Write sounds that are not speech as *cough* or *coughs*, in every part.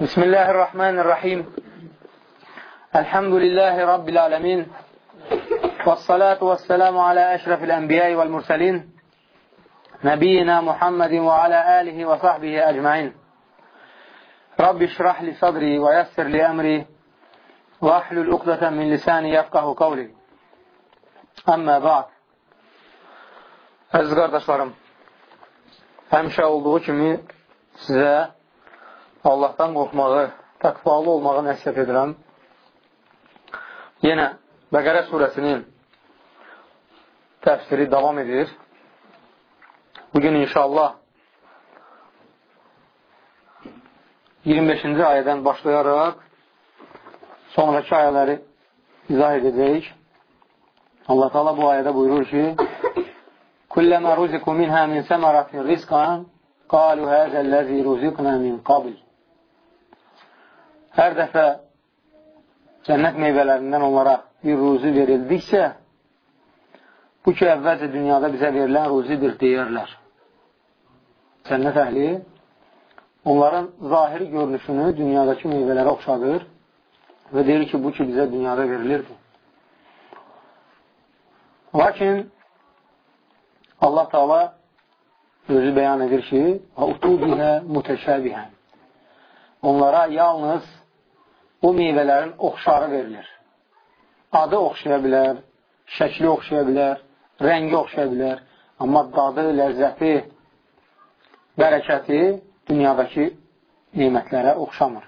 بسم الله الرحمن الرحيم الحمد لله رب العالمين والصلاة والسلام على أشرف الأنبياء والمرسلين نبينا محمد وعلى آله وصحبه أجمعين رب اشرح لي صدري ويسر لي أمري واحلل عقدة من lisani yafqahu qavli. Əmmə ba'd. Əziz qardaşlarım, həmişə olduğu kimi sizə Allahdan qorxmağı, təqvalı olmağı nəsiyyət edirəm. Yenə Bəqərə surəsinin təfsiri davam edir. Bugün inşallah 25-ci ayədən başlayaraq sonraki ayələri izah edəcəyik. Allah Teala bu ayədə buyurur ki, Kulləmə ruziku minhə min səmərətin rizqan qalu həzəlləzi ruziqnə min qabl. Hər dəfə cənnət meyvələrindən onlara bir ruzi verildiksə, bu ki, əvvəlcə dünyada bizə verilən ruzidir deyərlər. Cənnət əhli onların zahiri görünüşünü dünyadakı meyvələrə oxşadır və deyir ki, bu ki, bizə dünyada verilirdi. Lakin Allah Taala özü bəyan edir ki, "Utubihə mutəşəbihə." Onlara yalnız o meyvələrin oxşarı verilir. Adı oxşaya bilər, şəkli oxşaya bilər, rəngi oxşaya bilər, amma dadı, ləzzəti, bərəkəti dünyadakı nemətlərə oxşamır.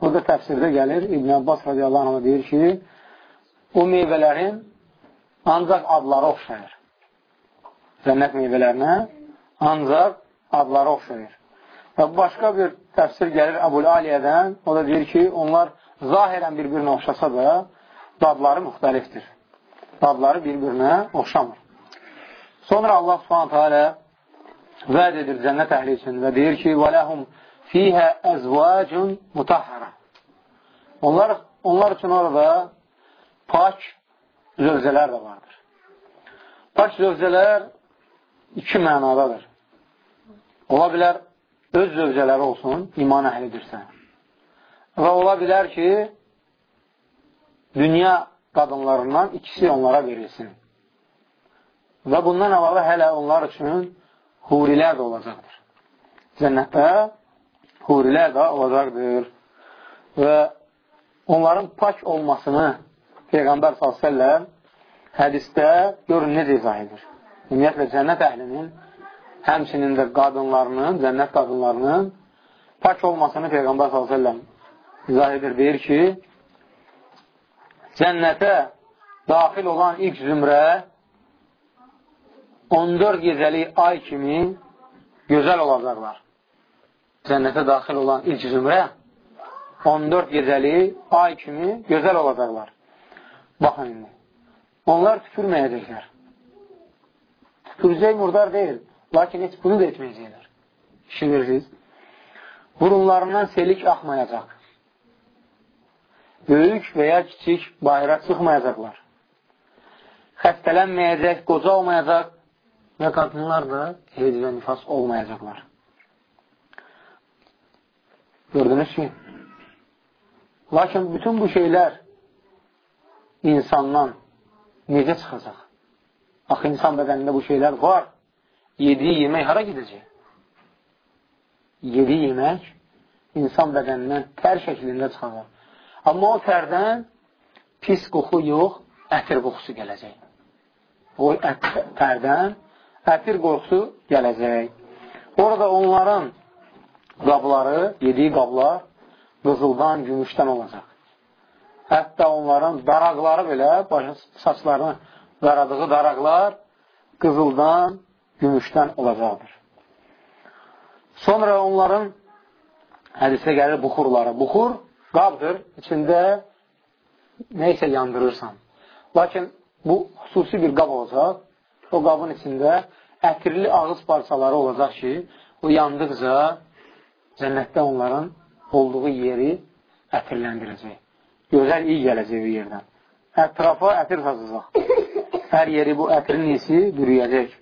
Burada təfsirdə gəlir, İbn Abbas radiyallahu anh deyir ki, o meyvələrin ancaq adları oxşayır. Cənnət meyvələrinə ancaq adları oxşayır. Və başqa bir təfsir gəlir Əbul Aliyədən, o da deyir ki, onlar zahirən bir-birinə oxşasa da, dadları müxtəlifdir. Dadları bir-birinə oxşamır. Sonra Allah subhanətə alə vəd edir cənnət əhli üçün və deyir ki, وَلَهُمْ fiyhə əzvacun mutahhara. Onlar, onlar üçün orada pak zövzələr də vardır. Pak zövzələr iki mənadadır. Ola bilər, öz zövzələri olsun, iman əhlidirsə. Və ola bilər ki, dünya qadınlarından ikisi onlara verilsin. Və bundan əlavə hələ onlar üçün hurilər də olacaqdır. Cənnətdə hurilər də olacaqdır. Və onların pak olmasını Peyğəmbər s.ə.v hədistə görün necə izah edir. Ümumiyyətlə, cənnət əhlinin həmçinin də qadınlarının, cənnət qadınlarının pak olmasını Peyğəmbər s.ə.v izah edir. Deyir ki, cənnətə daxil olan ilk zümrə 14 gecəlik ay kimi gözəl olacaqlar cənnətə daxil olan ilk zümrə 14 gecəli ay kimi gözəl olacaqlar. Baxın indi. Onlar tüpürməyəcəklər. Tüpürəcək murdar deyil. Lakin heç bunu da etməyəcəklər. İşin verirsiniz. Burunlarından selik axmayacaq. Böyük və ya kiçik bayra çıxmayacaqlar. Xəstələnməyəcək, qoca olmayacaq və qadınlar da heyz və nifas olmayacaqlar. Gördünüz ki, lakin bütün bu şeylər insandan necə çıxacaq? Axı, insan bədənində bu şeylər var. Yediyi yemək hara gedəcək? Yediyi yemək insan bədənindən tər şəklində çıxacaq. Amma o tərdən pis qoxu yox, ətir qoxusu gələcək. O tərdən ətir qoxusu gələcək. Orada onların qabları, yediyi qablar qızıldan, gümüşdən olacaq. Hətta onların daraqları belə, saçlarını qaradığı daraqlar qızıldan, gümüşdən olacaqdır. Sonra onların hədisdə gəlir buxurları. Buxur qabdır, içində neysə yandırırsan. Lakin bu xüsusi bir qab olacaq. O qabın içində ətirli ağız parçaları olacaq ki, o yandıqca cənnətdə onların olduğu yeri ətirləndirəcək. Gözəl iyi gələcək bir yerdən. Ətrafa ətir saçacaq. Hər yeri bu ətirin iyisi bürüyəcək.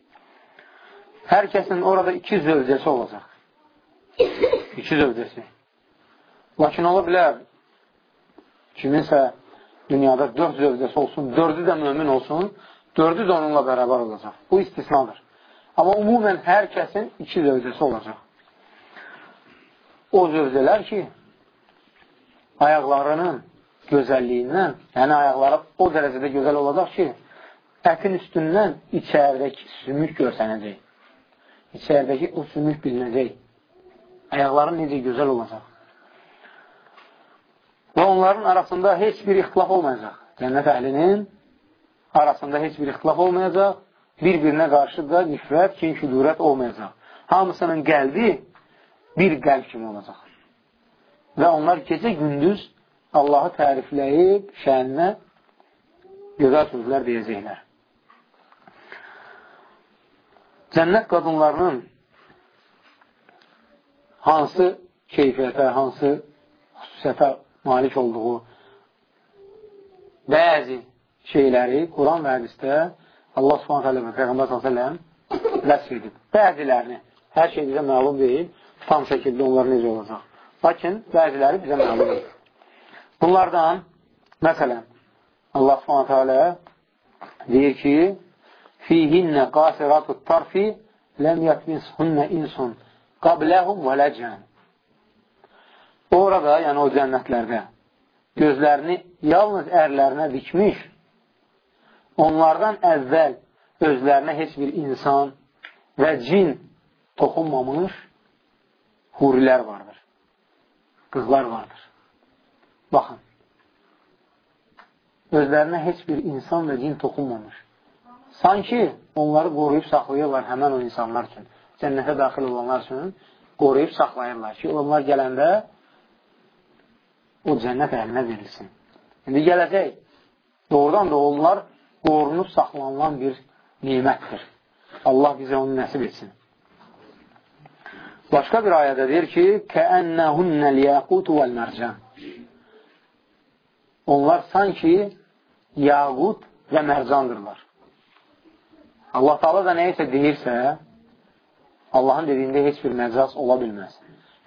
Hər kəsin orada iki zövcəsi olacaq. İki zövcəsi. Lakin ola bilər, kiminsə dünyada dörd zövcəsi olsun, dördü də mömin olsun, dördü də onunla bərabər olacaq. Bu istisnadır. Amma umumən hər kəsin iki zövcəsi olacaq. O zövcələr ki, ayaqlarının gözəlliyindən, yəni ayaqları o dərəcədə gözəl olacaq ki, ətin üstündən içəridəki sümük görsənəcək. İçəridəki o sümük bilinəcək. Ayaqları necə gözəl olacaq. Və onların arasında heç bir ixtilaf olmayacaq. Cənnət əhlinin arasında heç bir ixtilaf olmayacaq. Bir-birinə qarşı da nifrət, kin, küdurət olmayacaq. Hamısının qəlbi bir qəlb kimi olacaq. Və onlar gecə-gündüz Allahı tərifləyib, şəninə gözəl sözlər deyəcəklər. Cənnət qadınlarının hansı keyfiyyətə, hansı xüsusiyyətə malik olduğu bəzi şeyləri Quran və hədisdə Allah subhanət hələ və Peyğəmbər s.ə.v vəsf edib. Bəzilərini, hər şey bizə məlum deyil, tam şəkildə onlar necə olacaq. Lakin bəziləri bizə məlum deyil. Bunlardan, məsələn, Allah subhanət hələ deyir ki, Fihinnə qasiratut tarfi ləm yətmishünnə insun qabləhum və ləcən. Orada, yəni o cənnətlərdə gözlərini yalnız ərlərinə dikmiş, onlardan əvvəl özlərinə heç bir insan və cin toxunmamış hurilər vardır. Qızlar vardır. Baxın. Özlərinə heç bir insan və cin toxunmamış. Sanki onları qoruyub saxlayırlar həmən o insanlar üçün. Cənnətə daxil olanlar üçün qoruyub saxlayırlar ki, onlar gələndə o cənnət əlinə verilsin. İndi gələcək, doğrudan da onlar qorunub saxlanılan bir nimətdir. Allah bizə onu nəsib etsin. Başqa bir ayədə deyir ki, Kəənnəhunnəl yəqutu vəl mərcan. Onlar sanki yağut və mərcandırlar. Allah Taala da nə isə deyirsə, Allahın dediyində heç bir məcaz ola bilməz.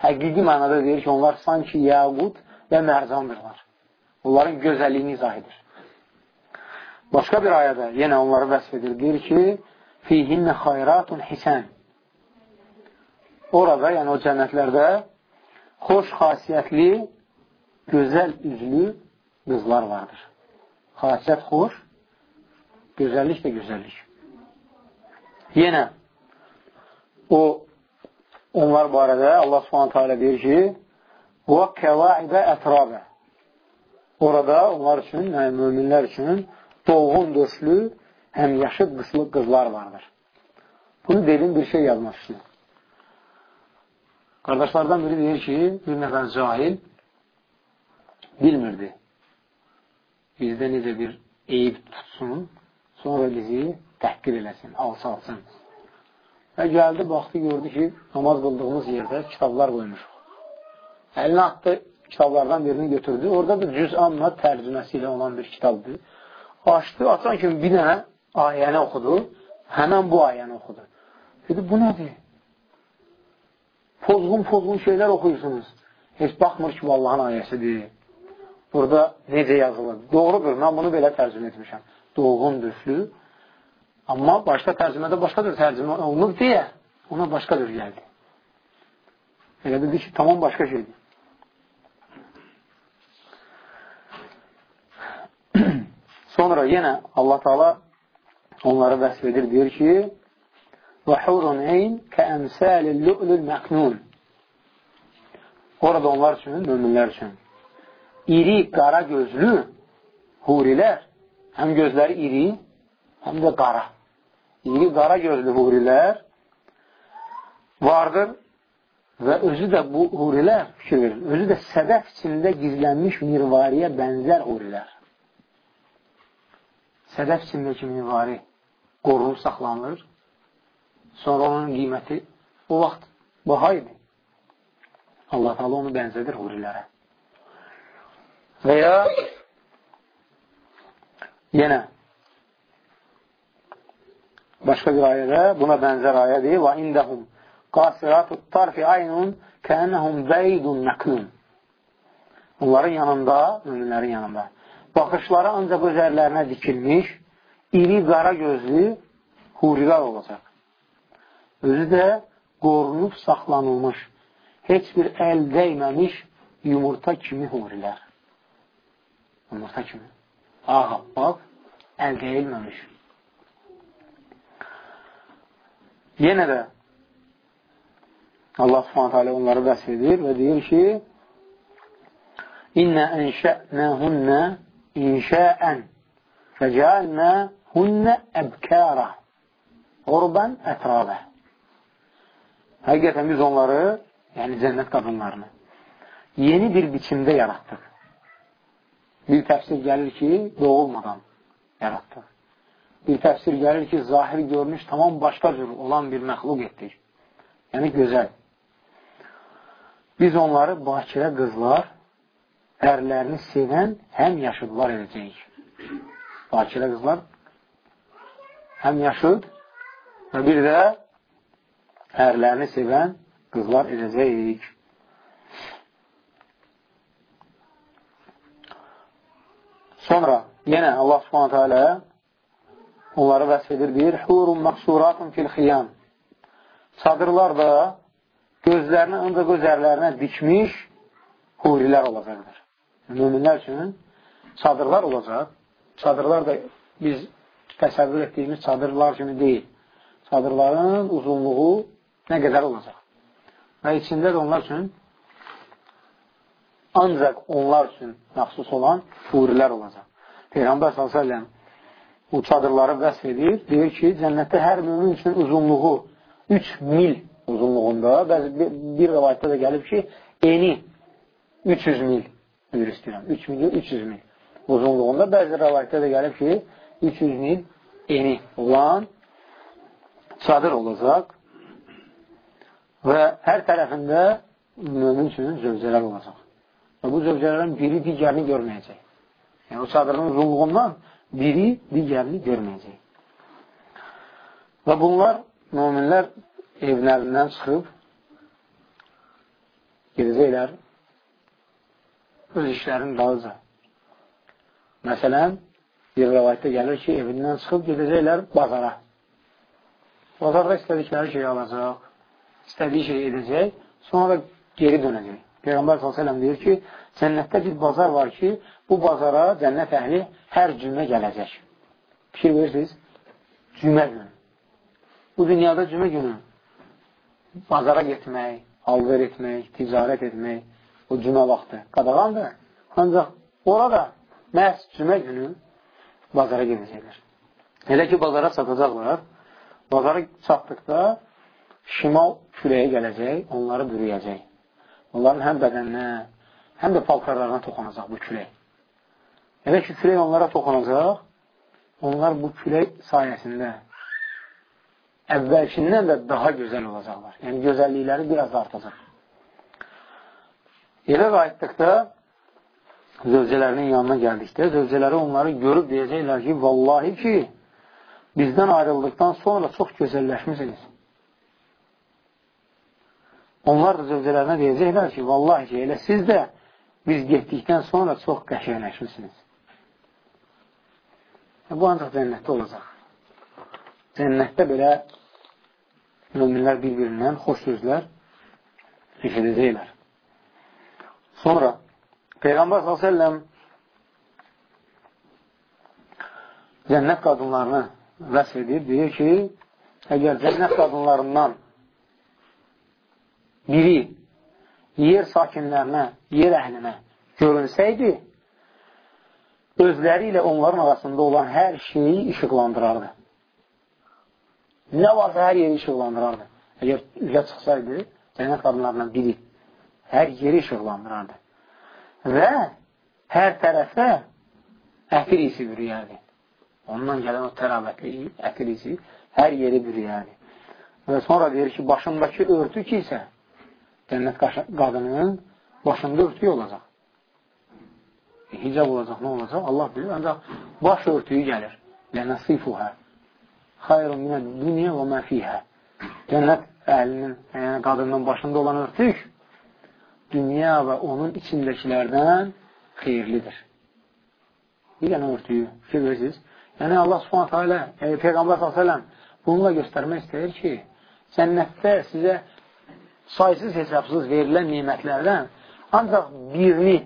Həqiqi mənada deyir ki, onlar sanki yağut və mərzandırlar. Onların gözəlliyini izah edir. Başqa bir ayədə yenə onları vəsf edir. Deyir ki, fihinnə xayratun hisən. Orada, yəni o cənnətlərdə xoş xasiyyətli, gözəl üzlü qızlar vardır. Xasiyyət xoş, gözəllik də gözəllik. Yenə o onlar barədə Allah subhanətə alə deyir ki, Və kəvaibə ətrabə. Orada onlar üçün, yəni müminlər üçün dolğun döşlü, həm yaşıq qıslı qızlar vardır. Bunu dedim bir şey yazmışsın. Qardaşlardan biri deyir ki, bir nəfər cahil bilmirdi. Bizdə necə bir eyib tutsun, sonra bizi təhqir eləsin, alçalsın. Və gəldi, baxdı, gördü ki, namaz qıldığımız yerdə kitablar qoymuşuq. Əlinə atdı, kitablardan birini götürdü. Orada da cüz amma tərcüməsi ilə olan bir kitabdır. Açdı, açan kimi bir dənə ayəni oxudu. Həmən bu ayəni oxudu. Dedi, bu nədir? Pozğun-pozğun şeylər oxuyursunuz. Heç baxmır ki, bu Allahın ayəsidir. Burada necə yazılır? Doğrudur, mən bunu belə tərcümə etmişəm. Doğğun düflü. Amma başqa tərcümədə başqadır tərcümə olunub deyə ona başqadır gəldi. Elə dedi ki, tamam başqa şeydir. Sonra yenə Allah Taala onları vəsf edir, deyir ki: "Və hurun ayn kəəmsalil lu'lul məknun." Orada onlar üçün, möminlər üçün iri, qara gözlü hurilər, həm gözləri iri, həm də qara. İri, qara gözlü hurilər vardır və özü də bu hurilər, fikir verin, özü də sədəf içində gizlənmiş mirvariyə bənzər hurilər sədəf içindəki minvari qorunub saxlanılır. Sonra onun qiyməti o vaxt baha idi. Allah Taala onu bənzədir hurilərə. Və ya yenə başqa bir ayədə buna bənzər ayədir. Və indəhum qasiratut tarfi aynun kənnəhum bəydun məklun. Onların yanında, müminlərin yanında. Baxışları ancaq özərlərinə dikilmiş, iri qara gözlü hurilər olacaq. Özü də qorunub saxlanılmış, heç bir əl dəyməmiş yumurta kimi hurilər. Yumurta kimi. Ağabbaq, əl deyilməmiş. Yenə də Allah subhanət hələ onları vəsf edir və deyir ki, İnnə ənşə'nəhünnə inşəən fəcəlnəhünnə əbkərə urban ətrabə Həqiqətən biz onları, yəni cənnət qadınlarını yeni bir biçimdə yaratdıq. Bir təfsir gəlir ki, doğulmadan yaratdıq. Bir təfsir gəlir ki, zahir görünüş tamam başqa cür olan bir məxluq etdik. Yəni, gözəl. Biz onları bakirə qızlar, ərlərini sevən həm yaşıdlar edəcəyik. Bakirə qızlar həm yaşıd və bir də ərlərini sevən qızlar edəcəyik. Sonra yenə Allah subhanətə alə onları vəsf edir, deyir, Hurun məqsuratun fil xiyam. Çadırlar da gözlərini ancaq özərlərinə dikmiş hurilər olacaqdır. Müminlər üçün çadırlar olacaq. Çadırlar da biz təsəvvür etdiyimiz çadırlar kimi deyil. Çadırların uzunluğu nə qədər olacaq. Və içində də onlar üçün ancaq onlar üçün məxsus olan hurilər olacaq. Peyğəmbər s.ə.v bu çadırları vəsf edir. Deyir ki, cənnətdə hər mümin üçün uzunluğu 3 mil uzunluğunda, bəzi bir, rəvayətdə də gəlib ki, eni 300 mil üzr istəyirəm. 3 milyon 300 mil uzunluğunda. Bəzi rəvayətdə də gəlib ki, 300 mil eni olan çadır olacaq və hər tərəfində mümin üçün zövcələr olacaq. Və bu zövcələrin biri digərini görməyəcək. Yəni, o çadırın uzunluğundan biri digərini görməyəcək. Və bunlar, müminlər evlərindən çıxıb gedəcəklər öz işlərin dalıca. Məsələn, bir rəvayətdə gəlir ki, evindən çıxıb gedəcəklər bazara. Bazarda istədikləri şeyi alacaq, istədiyi şeyi edəcək, sonra geri dönəcək. Peyğəmbər s.ə.v deyir ki, cənnətdə bir bazar var ki, bu bazara cənnət əhli hər cümlə gələcək. Fikir verirsiniz? Cümə günü. Bu dünyada cümə günü bazara getmək, alver etmək, ticarət etmək, o cümə vaxtı qadağandır. Ancaq orada məhz cümə günü bazara gedəcəklər. Elə ki, bazara çatacaqlar, bazara çatdıqda şimal küləyə gələcək, onları bürüyəcək. Onların həm bədəninə, həm də paltarlarına toxunacaq bu külək. Elə ki, külək onlara toxunacaq, onlar bu külək sayəsində əvvəlkindən də daha gözəl olacaqlar. Yəni, gözəllikləri biraz artacaq. Evə qayıtdıqda, zövcələrinin yanına gəldikdə, zövcələri onları görüb deyəcəklər ki, vallahi ki, bizdən ayrıldıqdan sonra çox gözəlləşmişsiniz. Onlar da zövcələrinə deyəcəklər ki, vallahi ki, elə siz də biz getdikdən sonra çox qəşəngləşmişsiniz. Bu ancaq cənnətdə olacaq. Cənnətdə belə müminlər bir-birindən xoş sözlər eşidəcəklər. Sonra Peyğəmbər s.ə.v cənnət qadınlarını vəsf edir, deyir ki, əgər cənnət qadınlarından biri yer sakinlərinə, yer əhlinə görünsəydi, özləri ilə onların arasında olan hər şeyi işıqlandırardı. Nə varsa hər yeri işıqlandırardı. Əgər üzə çıxsaydı, cənnət qadınlarından biri hər yeri işıqlandırardı. Və hər tərəfə ətir isi bürüyərdi. Ondan gələn o tərabətli ətir isi hər yeri bürüyərdi. Və sonra deyir ki, başındakı örtü ki isə cənnət qadının başında örtüyü olacaq. E, hicab olacaq, nə olacaq? Allah bilir, ancaq baş örtüyü gəlir. Lənəsifuhə xayrun minə dünya və mə fiyhə. Cənnət əhlinin, yəni qadının başında olan örtük dünya və onun içindəkilərdən xeyirlidir. Bir dənə örtüyü fikir verirsiniz. Yəni Allah subhanətə alə, e, Peyğəmbər s.ə.v bununla göstərmək istəyir ki, cənnətdə sizə saysız hesabsız verilən nimətlərdən ancaq birini,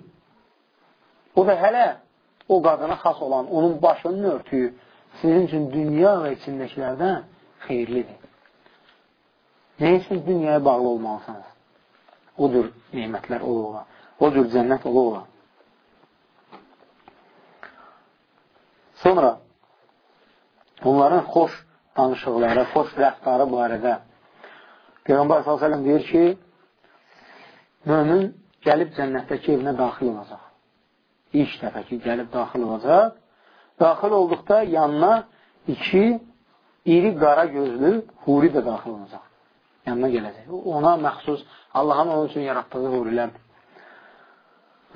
o da hələ o qadına xas olan, onun başının örtüyü sizin üçün dünya və içindəkilərdən xeyirlidir. Nə üçün dünyaya bağlı olmalısınız? O cür nimətlər olur, o cür cənnət olur. Sonra onların xoş danışıqları, xoş rəftarı barədə Peyğəmbər s.ə.v deyir ki, mömin gəlib cənnətdəki evinə daxil olacaq. İlk dəfə ki, gəlib daxil olacaq. Daxil olduqda yanına iki iri qara gözlü huri də daxil olacaq. Yanına gələcək. Ona məxsus Allahın onun üçün yaratdığı hurilərdir.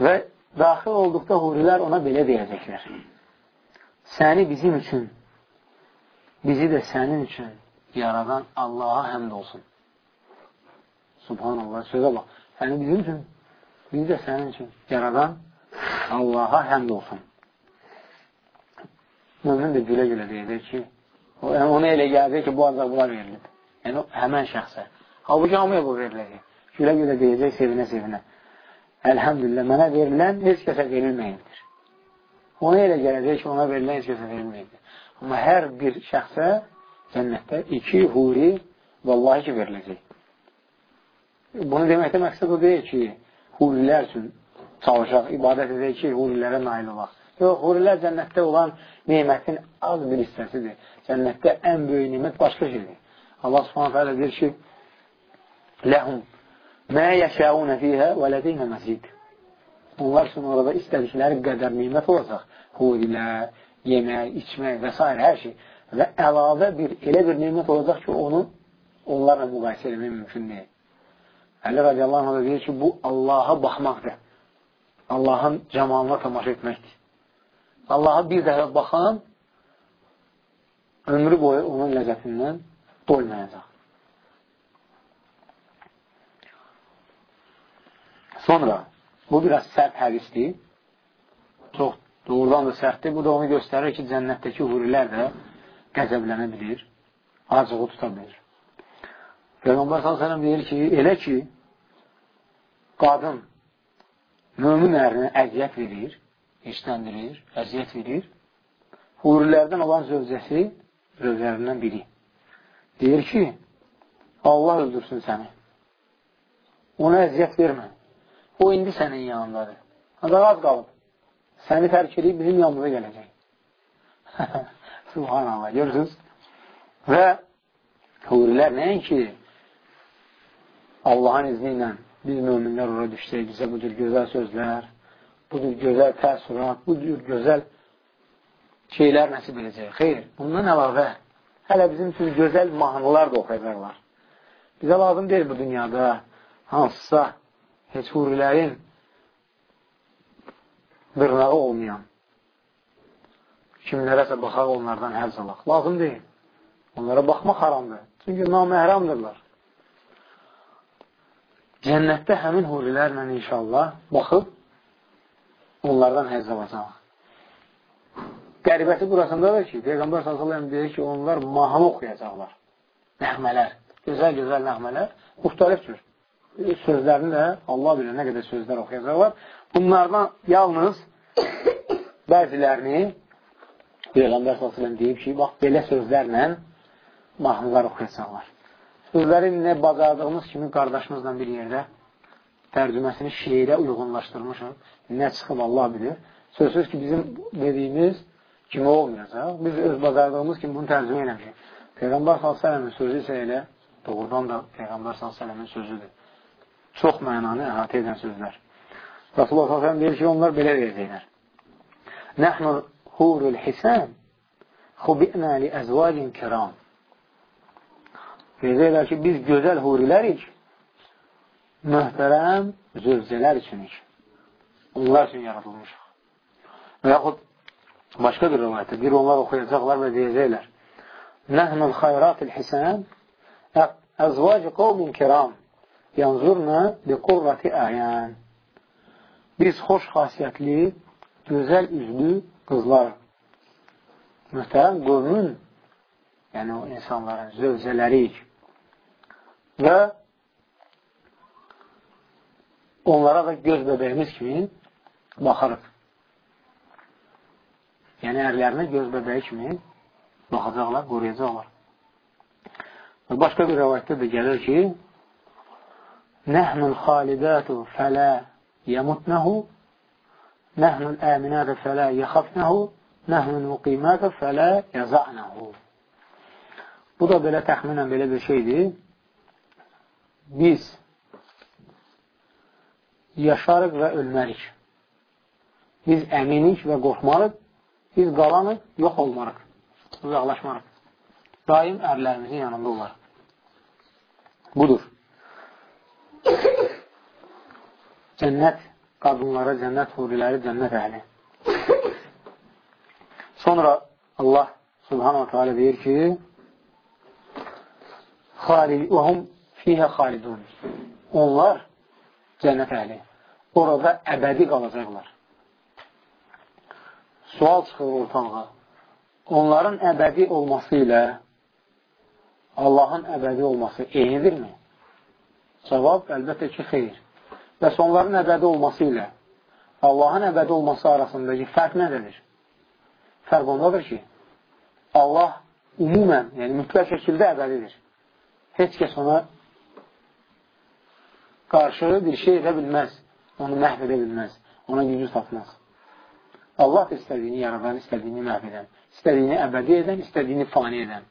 Və daxil olduqda hurilər ona belə deyəcəklər səni bizim üçün, bizi də sənin üçün yaradan Allaha həmd olsun. Subhanallah, sözə bax. Səni bizim üçün, bizi də sənin üçün yaradan Allaha həmd olsun. Mümin də gülə-gülə deyəcək ki, yəni ona elə gələcək ki, bu ancaq buna verilir. Yəni, həmən şəxsə. Halbuki hamıya bu veriləcək. Gülə-gülə deyəcək, sevinə-sevinə. Əlhəmdülillah, mənə verilən heç kəsə verilməyibdir. Ona elə gələcək ki, ona verilən heç kəsə verilməyəcək. Amma hər bir şəxsə cənnətdə iki huri vallahi ki, veriləcək. Bunu deməkdə məqsəd o deyil ki, hurilər üçün çalışaq, ibadət edək ki, hurilərə nail olaq. Yox, hurilər cənnətdə olan neymətin az bir hissəsidir. Cənnətdə ən böyük neymət başqa şeydir. Allah subhanətə alə deyir ki, Ləhum mə yəşəunə fiyhə və lədəynə məzid. Onlar üçün orada istədikləri qədər nimət olacaq. Hurilər, yemək, içmək və s. hər şey. Və əlavə bir, elə bir nimət olacaq ki, onu onlarla müqayisə eləmək mümkün deyil. Əli radiyallahu anh deyir ki, bu Allaha baxmaqdır. Allahın cəmalına tamaşa etməkdir. Allaha bir dəfə baxan ömrü boyu onun ləzzətindən doymayacaq. Sonra Bu biraz sərt hədisdir. Çox doğrudan da sərtdir. Bu da onu göstərir ki, cənnətdəki hurilər də qəzəblənə bilir, acığı tuta bilir. Peyğəmbər s.ə.v deyir ki, elə ki, qadın mömin ərinə əziyyət verir, işləndirir, əziyyət verir, hurilərdən olan zövcəsi zövcələrindən biri. Deyir ki, Allah öldürsün səni. Ona əziyyət vermə. O indi sənin yanındadır. Ancaq az qalıb. Səni tərk edib bizim yanımıza gələcək. *laughs* Subhanallah, görürsünüz? Və hurilər nəinki Allahın izni ilə biz möminlər ora düşsək, bizə bu cür gözəl sözlər, bu cür gözəl təəssürat, bu cür gözəl şeylər nəsib edəcək. Xeyr, bundan əlavə hələ bizim üçün gözəl mahnılar da oxuyacaqlar. Bizə lazım deyil bu dünyada hansısa heç hurilərin dırnağı olmayan kimlərəsə baxaq onlardan həzz alaq. Lazım deyil. Onlara baxmaq haramdır. Çünki naməhrəmdirlər. Cənnətdə həmin hurilərlə inşallah baxıb onlardan həzz alacaq. Qəribəti burasındadır ki, Peyğəmbər s.ə.v deyir ki, onlar mahnı oxuyacaqlar. Nəğmələr, gözəl-gözəl nəğmələr, müxtəlif cür sözlərini də Allah bilir nə qədər sözlər oxuyacaqlar. Bunlardan yalnız bəzilərini Peyğəmbər s.ə.v deyib ki, bax, belə sözlərlə mahnılar oxuyacaqlar. Sözləri nə bacardığımız kimi qardaşımızla bir yerdə tərcüməsini şeirə uyğunlaşdırmışıq. Nə çıxıb Allah bilir. Sözsüz ki, bizim dediyimiz kimi olmayacaq. Biz öz bacardığımız kimi bunu tərcümə eləmişik. Peyğəmbər s.ə.v-in sözü isə elə doğrudan da Peyğəmbər s.ə.v-in sözüdür çox mənanı əhatə edən sözlər. Rasulullah s.ə.v deyir ki, onlar belə deyəcəklər. Nəhnu hurul hisən xubi'nə li əzvacin kiram. Deyəcəklər ki, biz gözəl hurilərik, möhtərəm zövcələr üçünik. Onlar üçün yaradılmışıq. Və yaxud başqa bir rivayətdə bir onlar oxuyacaqlar və deyəcəklər. Nəhnul xayratil hisən əzvaci qovmin kiram. yanzurna bi qurrati əyən. Biz xoş xasiyyətli, gözəl üzlü qızlar. Mühtərəm qövmün, yəni o insanların zövcələriyik. Və onlara da göz bəbəyimiz kimi baxarıq. Yəni, ərlərinə göz bəbəyi kimi baxacaqlar, qoruyacaqlar. Və başqa bir rəvayətdə də gəlir ki, Nəhnul xalidatu fələ yəmutnəhu Nəhnul əminətə fələ yəxafnəhu Nəhnul müqimətə fələ yəza'nəhu Bu da belə təxminən belə bir şeydir. Biz yaşarıq və ölmərik. Biz əminik və qorxmarıq, biz qalanıq, yox olmarıq, uzaqlaşmarıq. Daim ərlərimizin yanında olarıq. Budur. Cənnət qadınlara, cənnət huriləri, cənnət əhli. Sonra Allah subhanahu teala deyir ki, Xalid, və hum fiyhə xalidun. Onlar cənnət əhli. Orada əbədi qalacaqlar. Sual çıxır ortalığa. Onların əbədi olması ilə Allahın əbədi olması eynidirmi? Cavab, əlbəttə ki, xeyr. Bəs onların əbədi olması ilə Allahın əbədi olması arasındakı fərq nədədir? Fərq ondadır ki, Allah umumən, yəni mütləq şəkildə əbədidir. Heç kəs ona qarşı bir şey edə bilməz, onu məhv edə bilməz, ona gücü satmaz. Allah istədiyini yaradan, istədiyini məhv edən, istədiyini əbədi edən, istədiyini fani edən.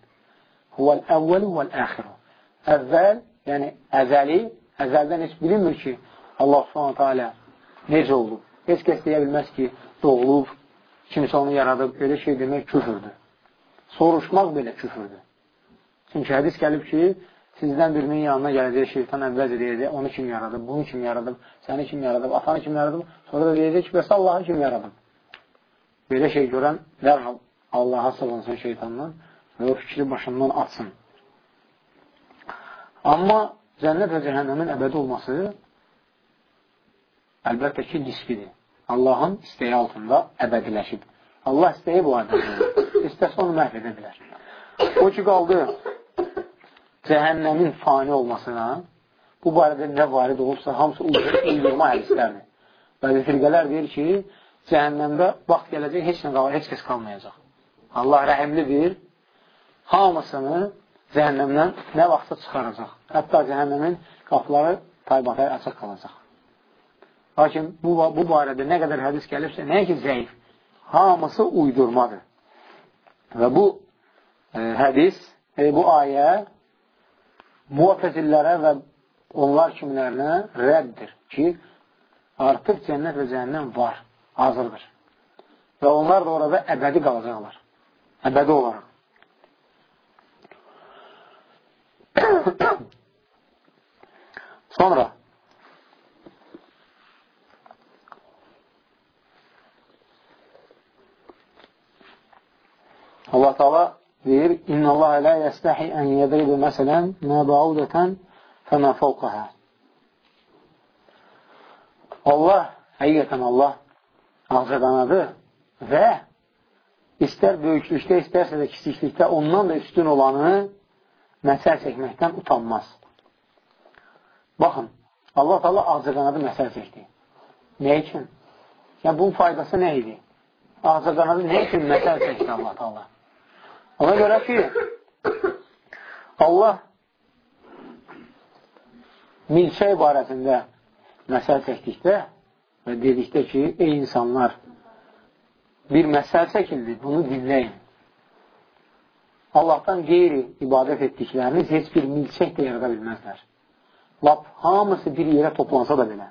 Huvəl əvvəlu vəl-əxiru. Əvvəl, yəni əzəli, əzəldən heç bilinmir ki, Allah subhanətə alə necə olub. Heç kəs deyə bilməz ki, doğulub, kimsə onu yaradıb, belə şey demək küfürdür. Soruşmaq belə küfürdür. Çünki hədis gəlib ki, Sizdən birinin yanına gələcək şeytan əvvəz edəcək, onu kim yaradıb, bunu kim yaradıb, səni kim yaradıb, atanı kim yaradıb, sonra da deyəcək ki, bəs Allahı kim yaradıb? Belə şey görən dərhal Allaha sığınsın şeytandan və o fikri başından atsın. Amma cənnət və cəhənnəmin əbədi olması əlbəttə ki, nisbidir. Allahın istəyi altında əbədiləşib. Allah istəyi bu adamı, istəsə onu məhv edə bilər. O ki, qaldı cəhənnəmin fani olmasına bu barədə nə varid olubsa, hamısı uydurma hədislərdir. Bəzi firqələr deyir ki, cəhənnəmdə vaxt gələcək, heç nə qalır, heç kəs qalmayacaq. Allah rəhimlidir, hamısını cəhənnəmdən nə vaxtsa çıxaracaq. Hətta cəhənnəmin qapıları taybatay açıq qalacaq. Lakin bu, bu barədə nə qədər hədis gəlibsə, nəyə ki, zəif, hamısı uydurmadır. Və bu e, hədis, e, bu ayə muatəzillərə və onlar kimlərinə rəddir ki, artıq cənnət və cəhənnəm var, hazırdır. Və onlar da orada əbədi qalacaqlar. Əbədi olaraq. *coughs* Sonra Allah Teala deyir, İnna Allah lə yəstəhi ən yədribə məsələn mə bəudətən fəmə fəvqəhə. Allah, həqiqətən Allah ağcaqanadı və istər böyüklükdə, istərsə də kiçiklikdə ondan da üstün olanı məsəl çəkməkdən utanmaz. Baxın, Allah Allah ağcaqanadı məsəl çəkdi. Nə üçün? Yəni, bunun faydası nə idi? Ağcaqanadı nə üçün məsəl çəkdi Allah Allah? Ona görə ki, Allah milçək barəsində məsəl çəkdikdə və dedikdə ki, ey insanlar, bir məsəl çəkildi, bunu dinləyin. Allahdan qeyri ibadət etdikləriniz heç bir milçək də yarada bilməzlər. Lap hamısı bir yerə toplansa da belə.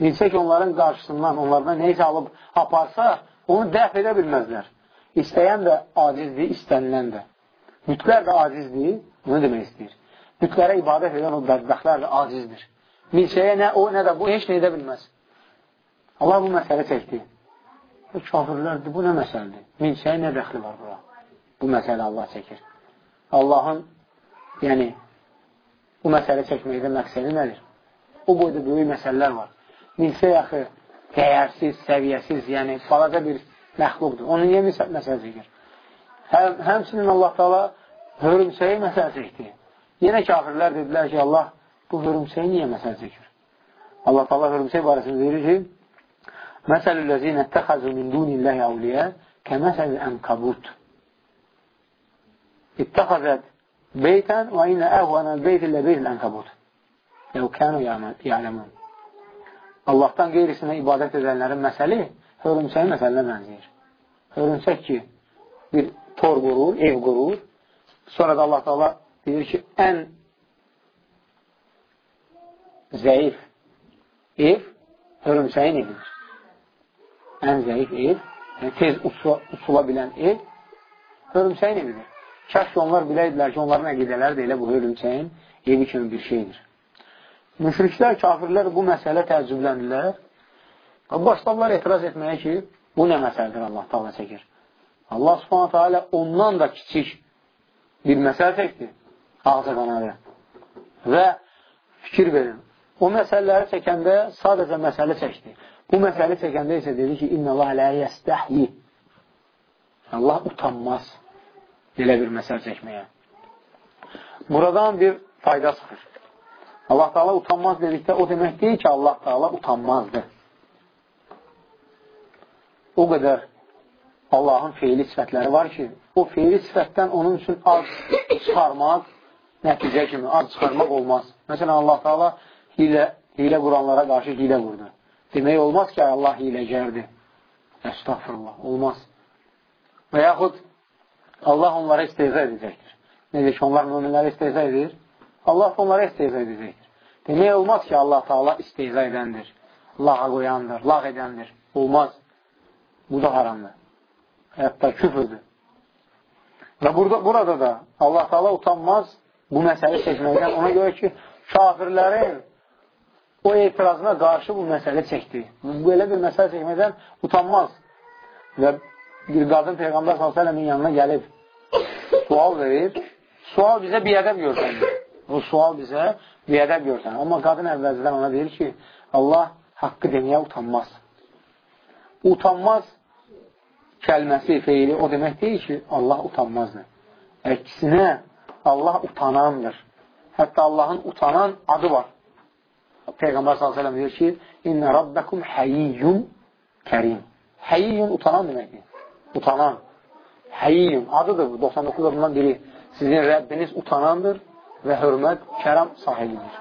Milçək onların qarşısından, onlardan neysə alıb aparsa, onu dəf edə bilməzlər. İstəyən də acizdir, istənilən də. Bütlər də acizdir, bunu demək istəyir. Bütlərə ibadət edən o bədbəxtlər də acizdir. Milçəyə nə o, nə də bu, heç nə edə bilməz. Allah bu məsələ çəkdi. Bu kafirlərdir, bu nə məsələdir? Milçəyə nə dəxli var bura? Bu məsələ Allah çəkir. Allahın, yəni, bu məsələ çəkməkdə məqsədi nədir? O boyda böyük məsələlər var. Milsə yaxı dəyərsiz, səviyyəsiz, yəni balaca bir məxluqdur. Onu niyə məsələ çəkir? Həm, həmçinin Allah Taala hörümçəyi məsələ çəkdi. Yenə kafirlər dedilər ki, Allah bu hörümçəyi niyə məsələ çəkir? Allah Taala hörümçək barəsində deyir ki, Məsəlüllezine ettəxəzu min dunillahi avliyə kəməsəl ənkabut. İttəxəzət beytən və inə əhvənəl beytillə beytil ənkabut. Ləv kənu yələmun. Allahdan qeyrisinə ibadət edənlərin məsəli hörümçəyin məsəlinə bənzəyir. Hörümçək ki, bir tor qurur, ev qurur. Sonra da Allah Taala deyir ki, ən zəif ev hörümçəyin evidir ən zəif ev, yəni tez uçula, uçula bilən ev hörümçəyin evidir. Kəş ki, onlar biləydilər ki, onların əqidələri də elə bu hörümçəyin evi kimi bir şeydir. Müşriklər, kafirlər bu məsələ təəccübləndilər. Başladılar etiraz etməyə ki, bu nə məsələdir Allah taala çəkir. Allah subhanətə alə ondan da kiçik bir məsələ çəkdi, ağza qanadı. Və fikir verin, o məsələləri çəkəndə sadəcə məsələ çəkdi. Bu məsələ çəkəndə isə dedi ki, İnna Allah lə yəstəhyi. Allah utanmaz belə bir məsələ çəkməyə. Buradan bir fayda çıxır. Allah Taala utanmaz dedikdə o demək deyil ki, Allah Taala utanmazdır. O qədər Allahın feili sifətləri var ki, o feili sifətdən onun üçün az çıxarmaq, nəticə kimi az çıxarmaq olmaz. Məsələn, Allah Taala hilə, hilə quranlara qarşı hilə qurdu. Demək olmaz ki, Allah hiləcərdir. Əstəğfirullah, olmaz. Və yaxud Allah onlara isteyza edəcəkdir. Necə ki, onlar müminlərə isteyza edir, Allah onlara isteyza edəcəkdir. Demək olmaz ki, Allah Taala isteyza edəndir, lağa qoyandır, lağ edəndir. Olmaz. Bu da haramdır. Hətta küfürdür. Və burada, burada da Allah Taala utanmaz bu məsələ çəkməkdən. Ona görə ki, kafirlərin o etirazına qarşı bu məsələ çəkdi. Belə bir məsələ çəkmədən utanmaz. Və bir qadın Peyğəmbər s.ə.v-in yanına gəlib sual verir. Sual bizə biədəb görsənir. Bu sual bizə biədəb görsənir. Amma qadın əvvəlcədən ona deyir ki, Allah haqqı deməyə utanmaz. Utanmaz kəlməsi, feyli o demək deyil ki, Allah utanmazdır. Əksinə, Allah utanandır. Hətta Allahın utanan adı var. Peyğəmbər s.ə.v deyir ki, İnnə rabbəkum həyiyyun kərim. Həyiyyun utanan deməkdir. Utanan. Həyiyyun adıdır bu, 99 adından biri. Sizin Rəbbiniz utanandır və hörmət, kərəm sahibidir.